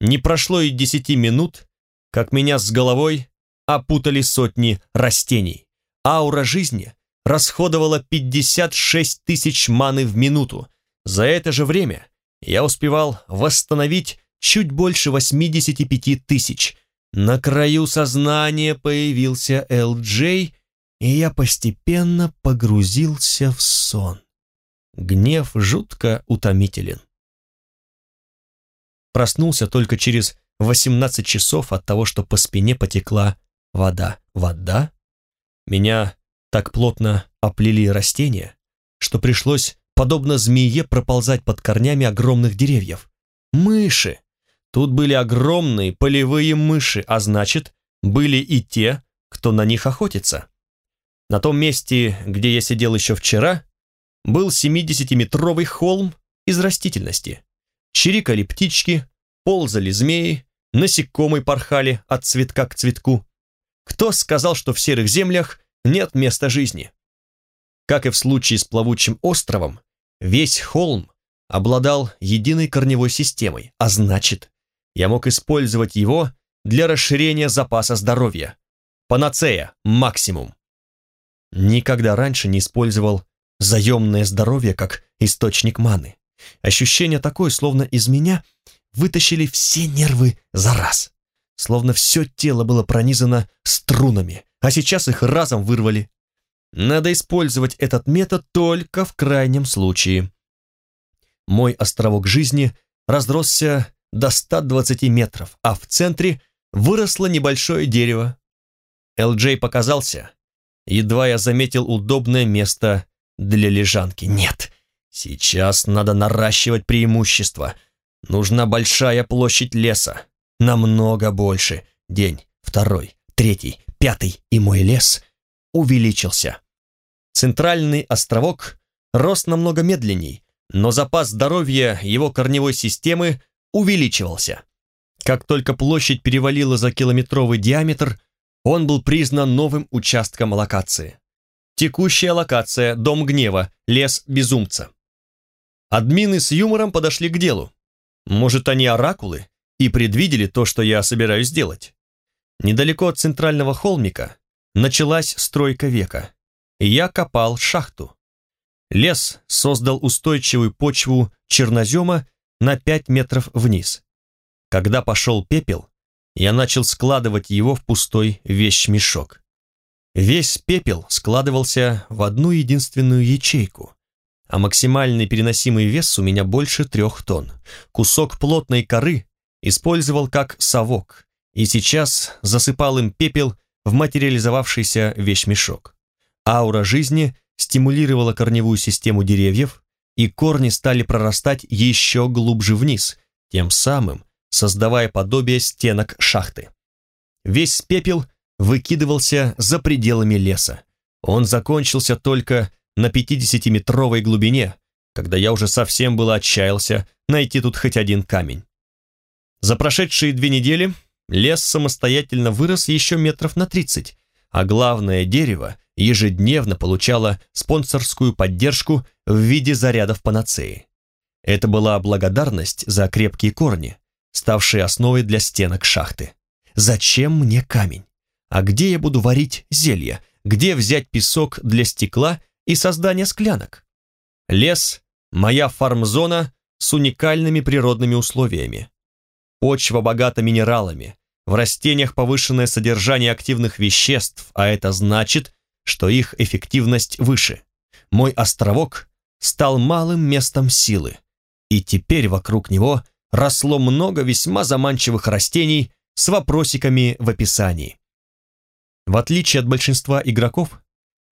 Не прошло и десяти минут, как меня с головой опутали сотни растений. Аура жизни расходовала 56 тысяч маны в минуту. За это же время я успевал восстановить чуть больше 85 тысяч. На краю сознания появился Эл-Джей, и я постепенно погрузился в сон. Гнев жутко утомителен. Проснулся только через 18 часов от того, что по спине потекла вода. Вода? Меня так плотно оплели растения, что пришлось, подобно змее, проползать под корнями огромных деревьев. Мыши! Тут были огромные полевые мыши, а значит, были и те, кто на них охотится. На том месте, где я сидел еще вчера, был 70-метровый холм из растительности. Чирикали птички, ползали змеи, насекомые порхали от цветка к цветку. Кто сказал, что в серых землях нет места жизни? Как и в случае с плавучим островом, весь холм обладал единой корневой системой, а значит, я мог использовать его для расширения запаса здоровья. Панацея, максимум. Никогда раньше не использовал заемное здоровье как источник маны. Ощущение такое, словно из меня вытащили все нервы за раз. Словно все тело было пронизано струнами, а сейчас их разом вырвали. Надо использовать этот метод только в крайнем случае. Мой островок жизни разросся до 120 метров, а в центре выросло небольшое дерево. Эл-Джей показался. Едва я заметил удобное место для лежанки. Нет, сейчас надо наращивать преимущество — Нужна большая площадь леса. Намного больше. День, второй, третий, пятый, и мой лес увеличился. Центральный островок рос намного медленней, но запас здоровья его корневой системы увеличивался. Как только площадь перевалила за километровый диаметр, Он был признан новым участком локации. Текущая локация – Дом Гнева, Лес Безумца. Админы с юмором подошли к делу. Может, они оракулы и предвидели то, что я собираюсь сделать. Недалеко от центрального холмика началась стройка века, я копал шахту. Лес создал устойчивую почву чернозема на 5 метров вниз. Когда пошел пепел, я начал складывать его в пустой вещмешок. Весь пепел складывался в одну единственную ячейку, а максимальный переносимый вес у меня больше трех тонн. Кусок плотной коры использовал как совок, и сейчас засыпал им пепел в материализовавшийся вещмешок. Аура жизни стимулировала корневую систему деревьев, и корни стали прорастать еще глубже вниз, тем самым создавая подобие стенок шахты. Весь пепел выкидывался за пределами леса. Он закончился только на 50-метровой глубине, когда я уже совсем было отчаялся найти тут хоть один камень. За прошедшие две недели лес самостоятельно вырос еще метров на 30, а главное дерево ежедневно получало спонсорскую поддержку в виде зарядов панацеи. Это была благодарность за крепкие корни, ставшие основой для стенок шахты. Зачем мне камень? А где я буду варить зелья? Где взять песок для стекла и создания склянок? Лес – моя фармзона с уникальными природными условиями. Почва богата минералами, в растениях повышенное содержание активных веществ, а это значит, что их эффективность выше. Мой островок стал малым местом силы, и теперь вокруг него росло много весьма заманчивых растений с вопросиками в описании. В отличие от большинства игроков,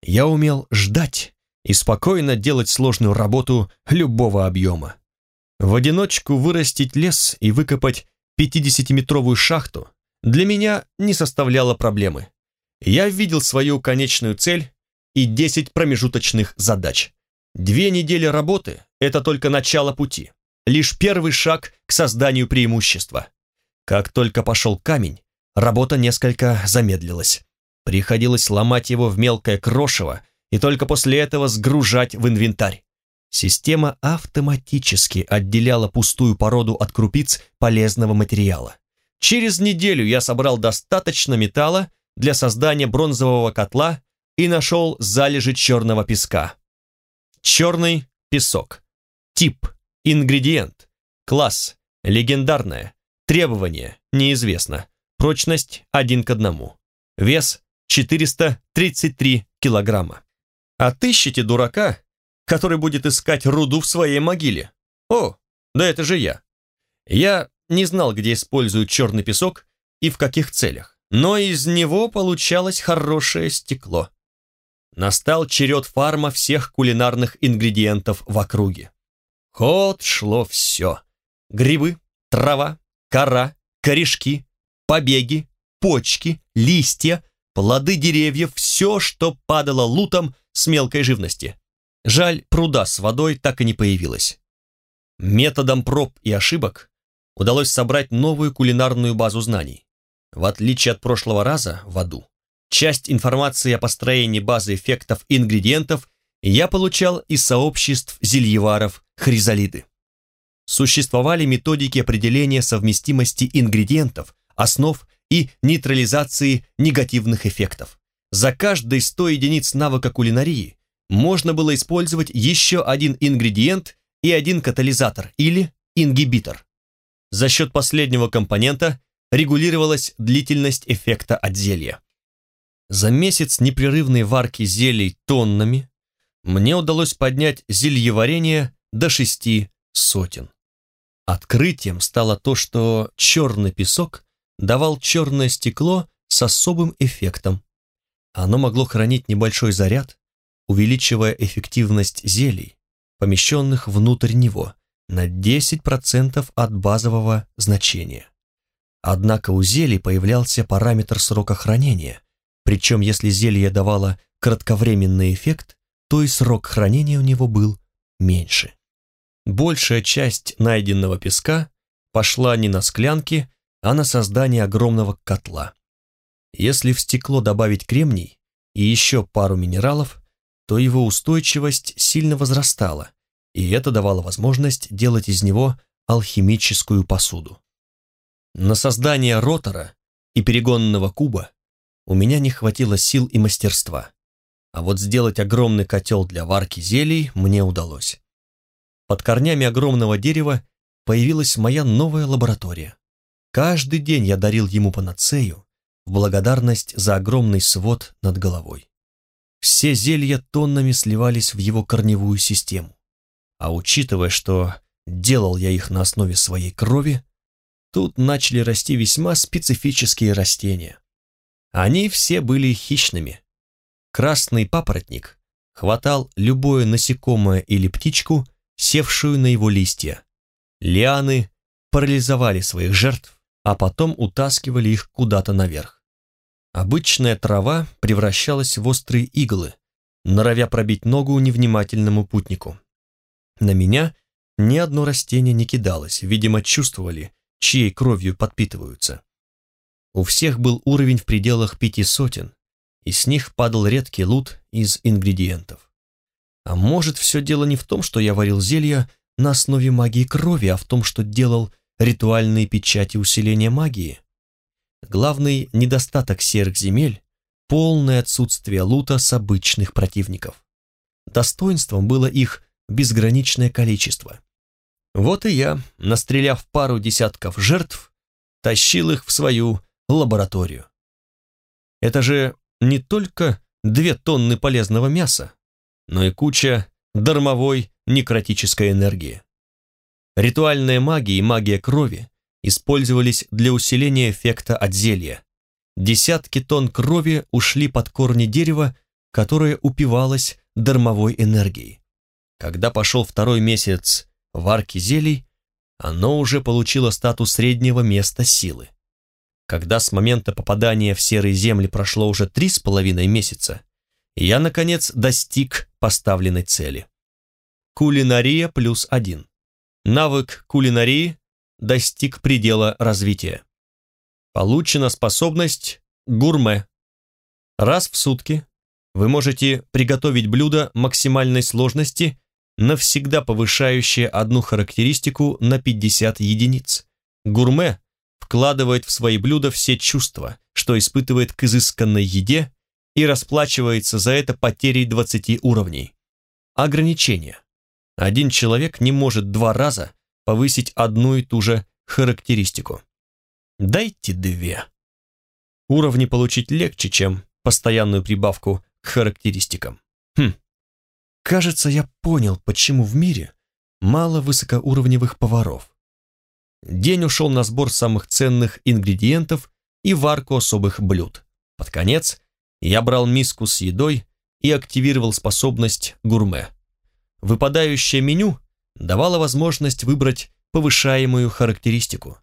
я умел ждать и спокойно делать сложную работу любого объема. В одиночку вырастить лес и выкопать 50-метровую шахту для меня не составляло проблемы. Я видел свою конечную цель и 10 промежуточных задач. Две недели работы – это только начало пути лишь первый шаг к созданию преимущества. Как только пошел камень, работа несколько замедлилась. Приходилось ломать его в мелкое крошево и только после этого сгружать в инвентарь. Система автоматически отделяла пустую породу от крупиц полезного материала. Через неделю я собрал достаточно металла для создания бронзового котла и нашел залежи черного песка. Черный песок. Тип Ингредиент. Класс. Легендарное. Требование. Неизвестно. Прочность 1 к 1. Вес 433 килограмма. Отыщите дурака, который будет искать руду в своей могиле. О, да это же я. Я не знал, где используют черный песок и в каких целях, но из него получалось хорошее стекло. Настал черед фарма всех кулинарных ингредиентов в округе ход шло все. Грибы, трава, кора, корешки, побеги, почки, листья, плоды деревьев, все, что падало лутом с мелкой живности. Жаль, пруда с водой так и не появилось. Методом проб и ошибок удалось собрать новую кулинарную базу знаний. В отличие от прошлого раза в аду, часть информации о построении базы эффектов ингредиентов я получал из сообществ зельеваров хризалиды. Существовали методики определения совместимости ингредиентов, основ и нейтрализации негативных эффектов. За каждые 100 единиц навыка кулинарии можно было использовать еще один ингредиент и один катализатор или ингибитор. За счет последнего компонента регулировалась длительность эффекта от зелья. За месяц непрерывной варки зелий тоннами мне удалось поднять зельеварение до шести сотен. Открытием стало то, что черный песок давал черное стекло с особым эффектом. Оно могло хранить небольшой заряд, увеличивая эффективность зелий, помещенных внутрь него, на 10% от базового значения. Однако у зелий появлялся параметр срока хранения, причем если зелье давало кратковременный эффект, то и срок хранения у него был меньше. Большая часть найденного песка пошла не на склянки, а на создание огромного котла. Если в стекло добавить кремний и еще пару минералов, то его устойчивость сильно возрастала, и это давало возможность делать из него алхимическую посуду. На создание ротора и перегонного куба у меня не хватило сил и мастерства, а вот сделать огромный котел для варки зелий мне удалось. Под корнями огромного дерева появилась моя новая лаборатория. Каждый день я дарил ему панацею в благодарность за огромный свод над головой. Все зелья тоннами сливались в его корневую систему. А учитывая, что делал я их на основе своей крови, тут начали расти весьма специфические растения. Они все были хищными. Красный папоротник хватал любое насекомое или птичку, севшую на его листья. Лианы парализовали своих жертв, а потом утаскивали их куда-то наверх. Обычная трава превращалась в острые иглы, норовя пробить ногу невнимательному путнику. На меня ни одно растение не кидалось, видимо, чувствовали, чьей кровью подпитываются. У всех был уровень в пределах пяти сотен, и с них падал редкий лут из ингредиентов. А может, все дело не в том, что я варил зелья на основе магии крови, а в том, что делал ритуальные печати усиления магии? Главный недостаток серых земель – полное отсутствие лута с обычных противников. Достоинством было их безграничное количество. Вот и я, настреляв пару десятков жертв, тащил их в свою лабораторию. Это же не только две тонны полезного мяса, но и куча дармовой некротической энергии. Ритуальная магия и магия крови использовались для усиления эффекта от зелья. Десятки тонн крови ушли под корни дерева, которое упивалось дармовой энергией. Когда пошел второй месяц варки зелий, оно уже получило статус среднего места силы. Когда с момента попадания в серые земли прошло уже три с половиной месяца, я, наконец, достиг поставленной цели. Кулинария плюс один. Навык кулинарии достиг предела развития. Получена способность гурме. Раз в сутки вы можете приготовить блюдо максимальной сложности навсегда повышающее одну характеристику на 50 единиц. Гурме вкладывает в свои блюда все чувства, что испытывает к изысканной еде, и расплачивается за это потерей 20 уровней. Ограничение. Один человек не может два раза повысить одну и ту же характеристику. Дайте две. Уровни получить легче, чем постоянную прибавку к характеристикам. Хм, Кажется, я понял, почему в мире мало высокоуровневых поваров. День ушел на сбор самых ценных ингредиентов и варку особых блюд. Под конец я брал миску с едой и активировал способность гурме. Выпадающее меню давало возможность выбрать повышаемую характеристику.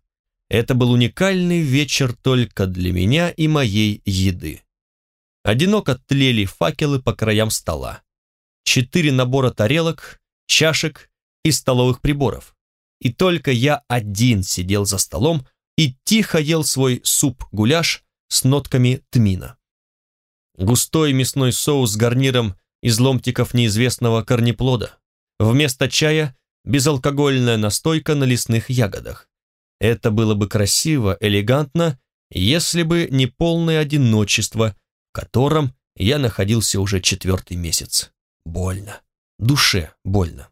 Это был уникальный вечер только для меня и моей еды. Одиноко тлели факелы по краям стола четыре набора тарелок, чашек и столовых приборов. И только я один сидел за столом и тихо ел свой суп-гуляш с нотками тмина. Густой мясной соус с гарниром из ломтиков неизвестного корнеплода. Вместо чая безалкогольная настойка на лесных ягодах. Это было бы красиво, элегантно, если бы не полное одиночество, в котором я находился уже четвертый месяц. Больно. Душе больно.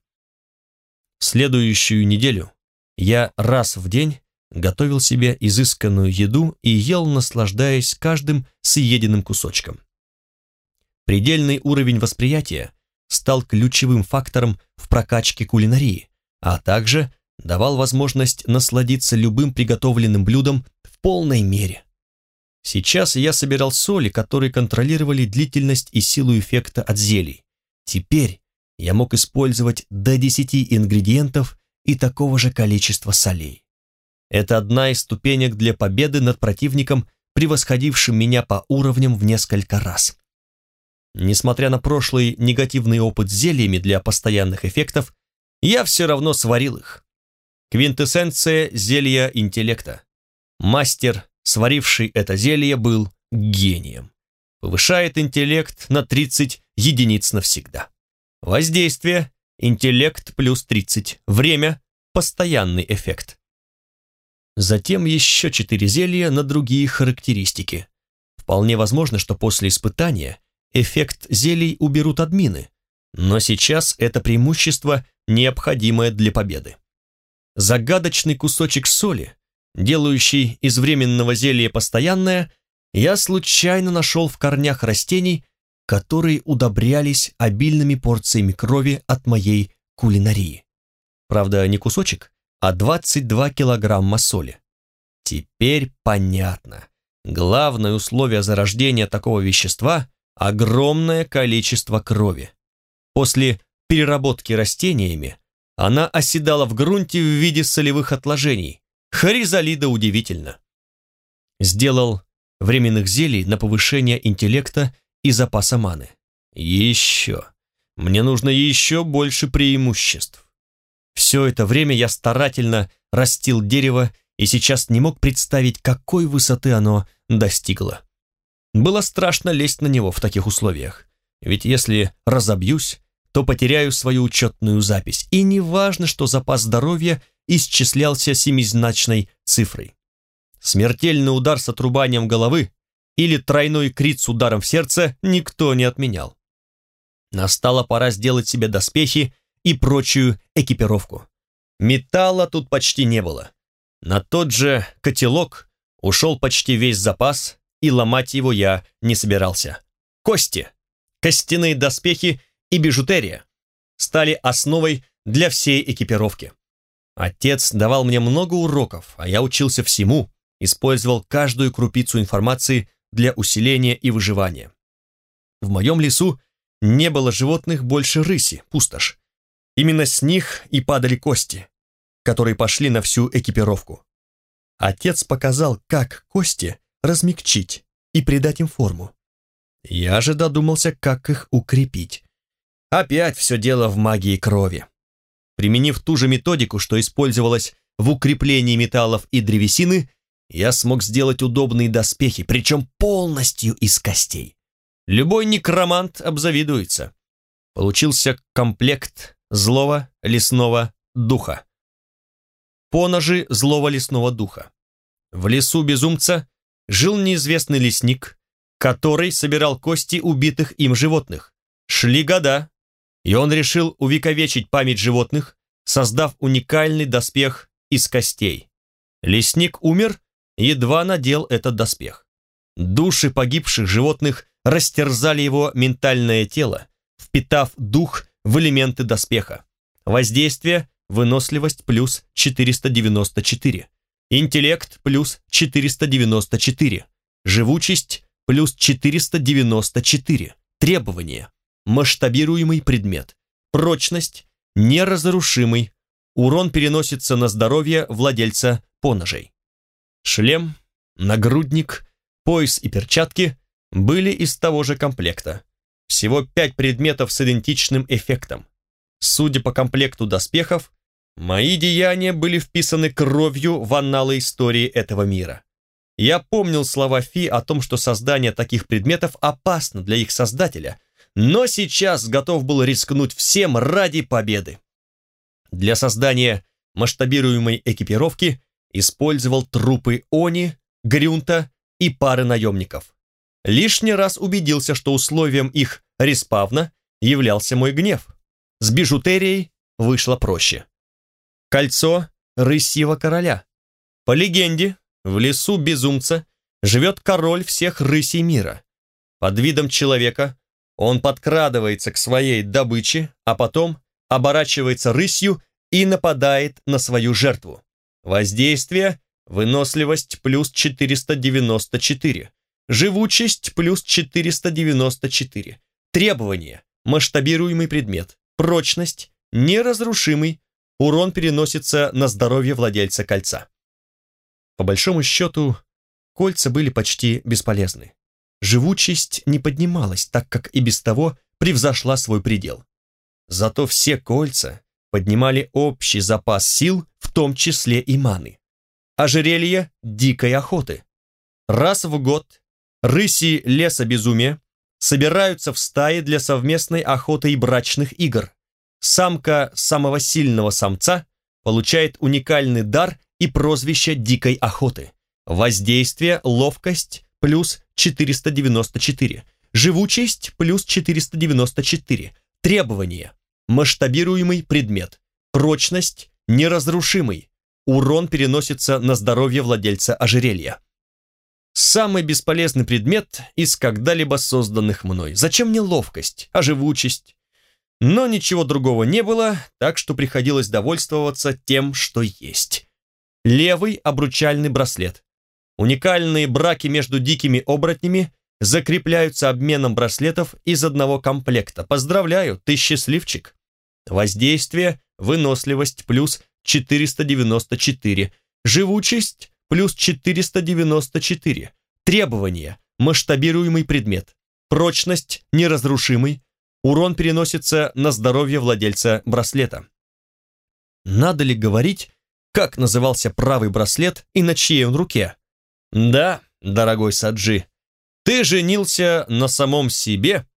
Следующую неделю я раз в день готовил себе изысканную еду и ел, наслаждаясь каждым съеденным кусочком. Предельный уровень восприятия стал ключевым фактором в прокачке кулинарии, а также давал возможность насладиться любым приготовленным блюдом в полной мере. Сейчас я собирал соли, которые контролировали длительность и силу эффекта от зелий, Теперь я мог использовать до 10 ингредиентов и такого же количества солей. Это одна из ступенек для победы над противником, превосходившим меня по уровням в несколько раз. Несмотря на прошлый негативный опыт с зельями для постоянных эффектов, я все равно сварил их. Квинтэссенция зелья интеллекта. Мастер, сваривший это зелье, был гением. Повышает интеллект на 30 единиц навсегда. Воздействие – интеллект плюс 30. Время – постоянный эффект. Затем еще четыре зелья на другие характеристики. Вполне возможно, что после испытания эффект зелий уберут админы, но сейчас это преимущество необходимое для победы. Загадочный кусочек соли, делающий из временного зелья постоянное, я случайно нашел в корнях растений, которые удобрялись обильными порциями крови от моей кулинарии. Правда, не кусочек, а 22 килограмма соли. Теперь понятно. Главное условие зарождения такого вещества – огромное количество крови. После переработки растениями она оседала в грунте в виде солевых отложений. Харизолида удивительно. Сделал временных зелий на повышение интеллекта и запаса маны. Еще. Мне нужно еще больше преимуществ. Все это время я старательно растил дерево и сейчас не мог представить, какой высоты оно достигло. Было страшно лезть на него в таких условиях, ведь если разобьюсь, то потеряю свою учетную запись, и не важно, что запас здоровья исчислялся семизначной цифрой. Смертельный удар с отрубанием головы или тройной крит с ударом в сердце никто не отменял. Настала пора сделать себе доспехи и прочую экипировку. Металла тут почти не было. На тот же котелок ушел почти весь запас, и ломать его я не собирался. Кости, костяные доспехи и бижутерия стали основой для всей экипировки. Отец давал мне много уроков, а я учился всему, использовал каждую крупицу информации для усиления и выживания. В моем лесу не было животных больше рыси, пустошь. Именно с них и падали кости, которые пошли на всю экипировку. Отец показал, как кости размягчить и придать им форму. Я же додумался, как их укрепить. Опять все дело в магии крови. Применив ту же методику, что использовалась в укреплении металлов и древесины, я смог сделать удобные доспехи, причем полностью из костей. Любой некромант обзавидуется. Получился комплект злого лесного духа. Поножи злого лесного духа. В лесу безумца жил неизвестный лесник, который собирал кости убитых им животных. Шли года, и он решил увековечить память животных, создав уникальный доспех из костей. Лесник умер, едва надел этот доспех. Души погибших животных растерзали его ментальное тело, впитав дух в элементы доспеха. Воздействие, выносливость плюс 494. Интеллект плюс 494. Живучесть плюс 494. Требования. Масштабируемый предмет. Прочность неразрушимый. Урон переносится на здоровье владельца поножей. Шлем, нагрудник, пояс и перчатки были из того же комплекта. Всего пять предметов с идентичным эффектом. Судя по комплекту доспехов, мои деяния были вписаны кровью в анналы истории этого мира. Я помнил слова Фи о том, что создание таких предметов опасно для их создателя, но сейчас готов был рискнуть всем ради победы. Для создания масштабируемой экипировки использовал трупы Они, Грюнта и пары наемников лишний раз убедился, что условием их респавна являлся мой гнев. С бижутерией вышло проще. Кольцо рысьего короля. По легенде, в лесу безумца живет король всех рысей мира. Под видом человека он подкрадывается к своей добыче, а потом оборачивается рысью и нападает на свою жертву. Воздействие – выносливость плюс 494, Живучесть плюс 494. Требования. Масштабируемый предмет. Прочность. Неразрушимый. Урон переносится на здоровье владельца кольца. По большому счету, кольца были почти бесполезны. Живучесть не поднималась, так как и без того превзошла свой предел. Зато все кольца поднимали общий запас сил, том числе и маны. Ожерелье дикой охоты. Раз в год Рыси леса безумия собираются в стаи для совместной охоты и брачных игр. Самка самого сильного самца получает уникальный дар и прозвище дикой охоты. Воздействие, ловкость плюс 494, живучесть плюс 494, требования, масштабируемый предмет, прочность неразрушимый, урон переносится на здоровье владельца ожерелья. Самый бесполезный предмет из когда-либо созданных мной. Зачем мне ловкость, а живучесть? Но ничего другого не было, так что приходилось довольствоваться тем, что есть. Левый обручальный браслет. Уникальные браки между дикими оборотнями закрепляются обменом браслетов из одного комплекта. Поздравляю, ты счастливчик. Воздействие, выносливость плюс 494, живучесть плюс 494. Требования. Масштабируемый предмет. Прочность неразрушимый. Урон переносится на здоровье владельца браслета. Надо ли говорить, как назывался правый браслет и на чьей он руке? Да, дорогой Саджи, ты женился на самом себе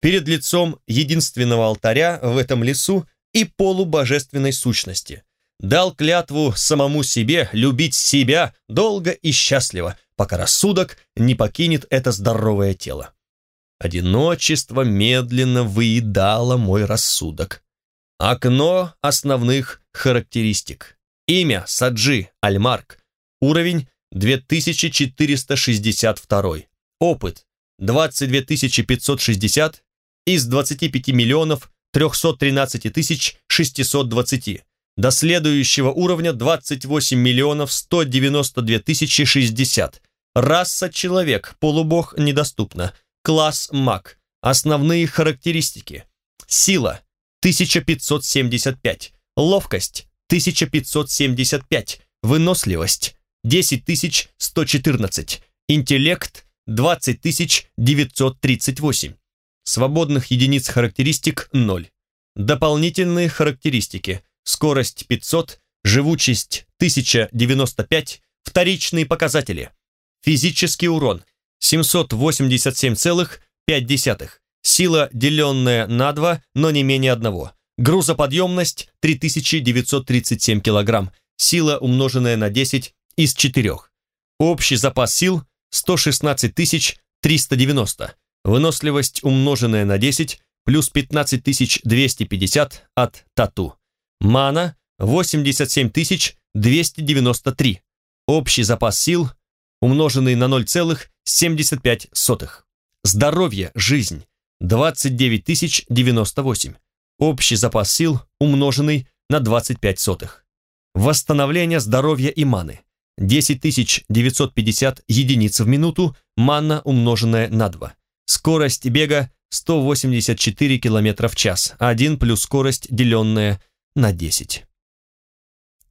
перед лицом единственного алтаря в этом лесу и полубожественной сущности дал клятву самому себе любить себя долго и счастливо, пока рассудок не покинет это здоровое тело. Одиночество медленно выедало мой рассудок. Окно основных характеристик. Имя Саджи Альмарк. Уровень 2462. Опыт 22560 из 25 миллионов 313 620 до следующего уровня 28 миллионов 192 тысячи 60. Раса человек, полубог недоступна. Класс маг. Основные характеристики. Сила 1575. Ловкость 1575. Выносливость 10114. Интеллект 20938. Свободных единиц характеристик 0. Дополнительные характеристики скорость 500, живучесть 1095, вторичные показатели. Физический урон 787,5, сила, деленная на 2, но не менее 1. Грузоподъемность 3937 кг, сила, умноженная на 10 из 4. Общий запас сил 116 390, выносливость, умноженная на 10, плюс 15 250 от тату. Мана 87 293. Общий запас сил, умноженный на 0,75. Здоровье, жизнь 29 098. Общий запас сил, умноженный на 25 сотых. Восстановление здоровья и маны 10 950 единиц в минуту, манна, умноженная на 2. Скорость бега 184 км в час, 1 плюс скорость, деленная на 10.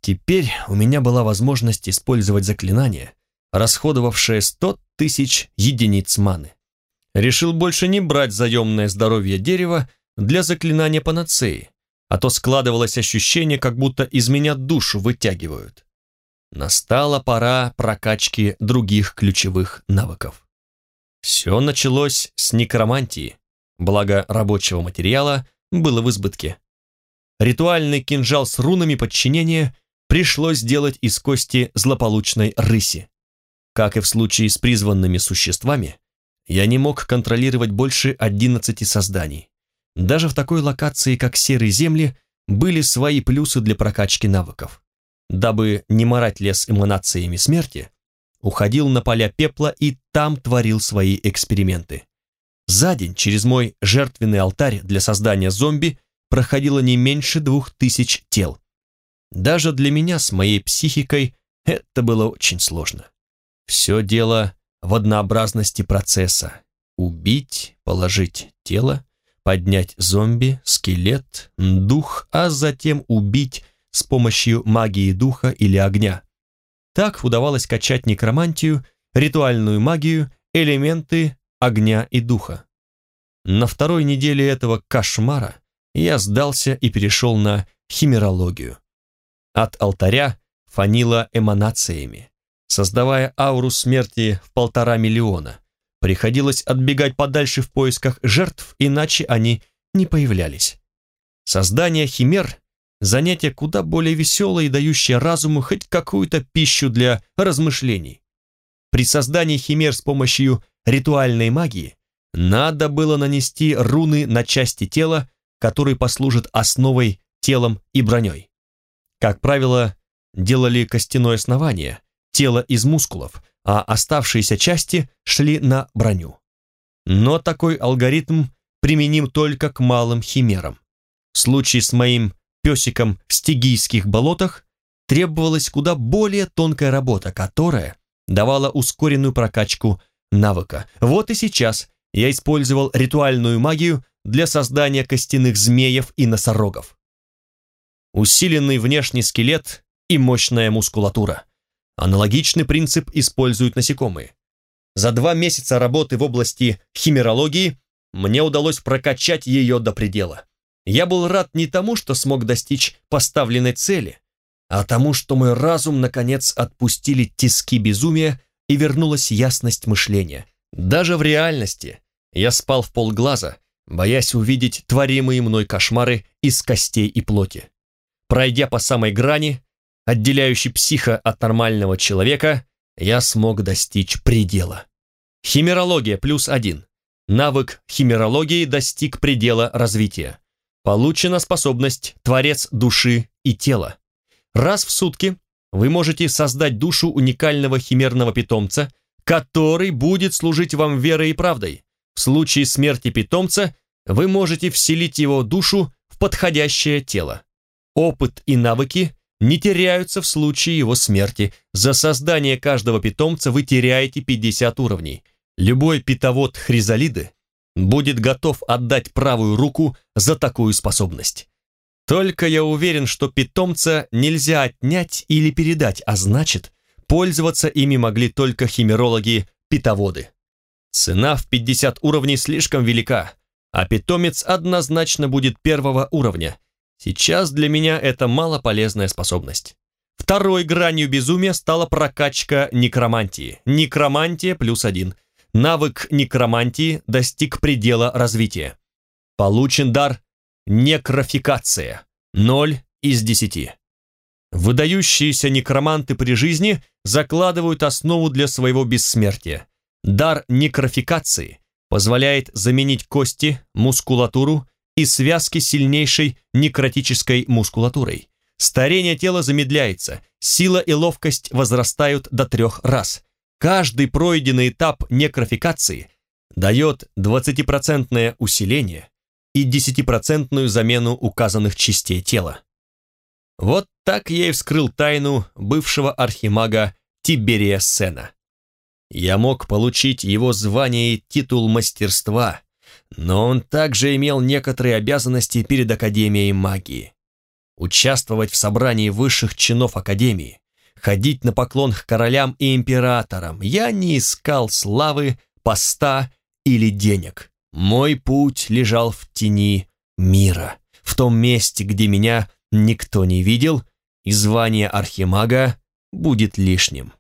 Теперь у меня была возможность использовать заклинание, расходовавшее 100 тысяч единиц маны. Решил больше не брать заемное здоровье дерева для заклинания панацеи, а то складывалось ощущение, как будто из меня душу вытягивают. Настала пора прокачки других ключевых навыков. Все началось с некромантии, благо рабочего материала было в избытке. Ритуальный кинжал с рунами подчинения пришлось сделать из кости злополучной рыси. Как и в случае с призванными существами, я не мог контролировать больше 11 созданий. Даже в такой локации, как Серые Земли, были свои плюсы для прокачки навыков. Дабы не морать лес эманациями смерти, уходил на поля пепла и там творил свои эксперименты. За день через мой жертвенный алтарь для создания зомби проходило не меньше двух тысяч тел. Даже для меня с моей психикой это было очень сложно. Все дело в однообразности процесса. Убить, положить тело, поднять зомби, скелет, дух, а затем убить с помощью магии духа или огня. Так удавалось качать некромантию, ритуальную магию, элементы огня и духа. На второй неделе этого кошмара я сдался и перешел на химерологию. От алтаря фанило эманациями, создавая ауру смерти в полтора миллиона. приходилось отбегать подальше в поисках жертв, иначе они не появлялись. Создание химер – занятие куда более веселое и дающее разуму хоть какую-то пищу для размышлений. При создании химер с помощью ритуальной магии надо было нанести руны на части тела, которые послужат основой телом и броней. Как правило, делали костяное основание, тело из мускулов, а оставшиеся части шли на броню. Но такой алгоритм применим только к малым химерам. В случае с моим песиком в стигийских болотах требовалась куда более тонкая работа, которая давала ускоренную прокачку навыка. Вот и сейчас я использовал ритуальную магию для создания костяных змеев и носорогов. Усиленный внешний скелет и мощная мускулатура. Аналогичный принцип используют насекомые. За два месяца работы в области химерологии мне удалось прокачать ее до предела. Я был рад не тому, что смог достичь поставленной цели, а тому, что мой разум наконец отпустили тиски безумия и вернулась ясность мышления. Даже в реальности я спал в полглаза, боясь увидеть творимые мной кошмары из костей и плоти. Пройдя по самой грани, отделяющей психа от нормального человека, я смог достичь предела. Химерология плюс один. Навык химерологии достиг предела развития. Получена способность Творец души и тела. Раз в сутки вы можете создать душу уникального химерного питомца, который будет служить вам верой и правдой. В случае смерти питомца вы можете вселить его душу в подходящее тело. Опыт и навыки не теряются в случае его смерти. За создание каждого питомца вы теряете 50 уровней. Любой питовод хризалиды будет готов отдать правую руку за такую способность. Только я уверен, что питомца нельзя отнять или передать, а значит, пользоваться ими могли только химерологи-питоводы. Цена в 50 уровней слишком велика, а питомец однозначно будет первого уровня. Сейчас для меня это малополезная способность. Второй гранью безумия стала прокачка некромантии. Некромантия плюс один. Навык некромантии достиг предела развития. Получен дар некрофикация. 0 из 10. Выдающиеся некроманты при жизни закладывают основу для своего бессмертия. Дар некрофикации позволяет заменить кости, мускулатуру и связки сильнейшей некротической мускулатурой. Старение тела замедляется, сила и ловкость возрастают до трех раз. Каждый пройденный этап некрофикации дает 20% усиление и 10% замену указанных частей тела. Вот так я и вскрыл тайну бывшего архимага Тиберия Сена. Я мог получить его звание и титул мастерства, но он также имел некоторые обязанности перед Академией магии. Участвовать в собрании высших чинов Академии, ходить на поклон к королям и императорам. Я не искал славы, поста или денег. Мой путь лежал в тени мира, в том месте, где меня никто не видел, и звание архимага будет лишним.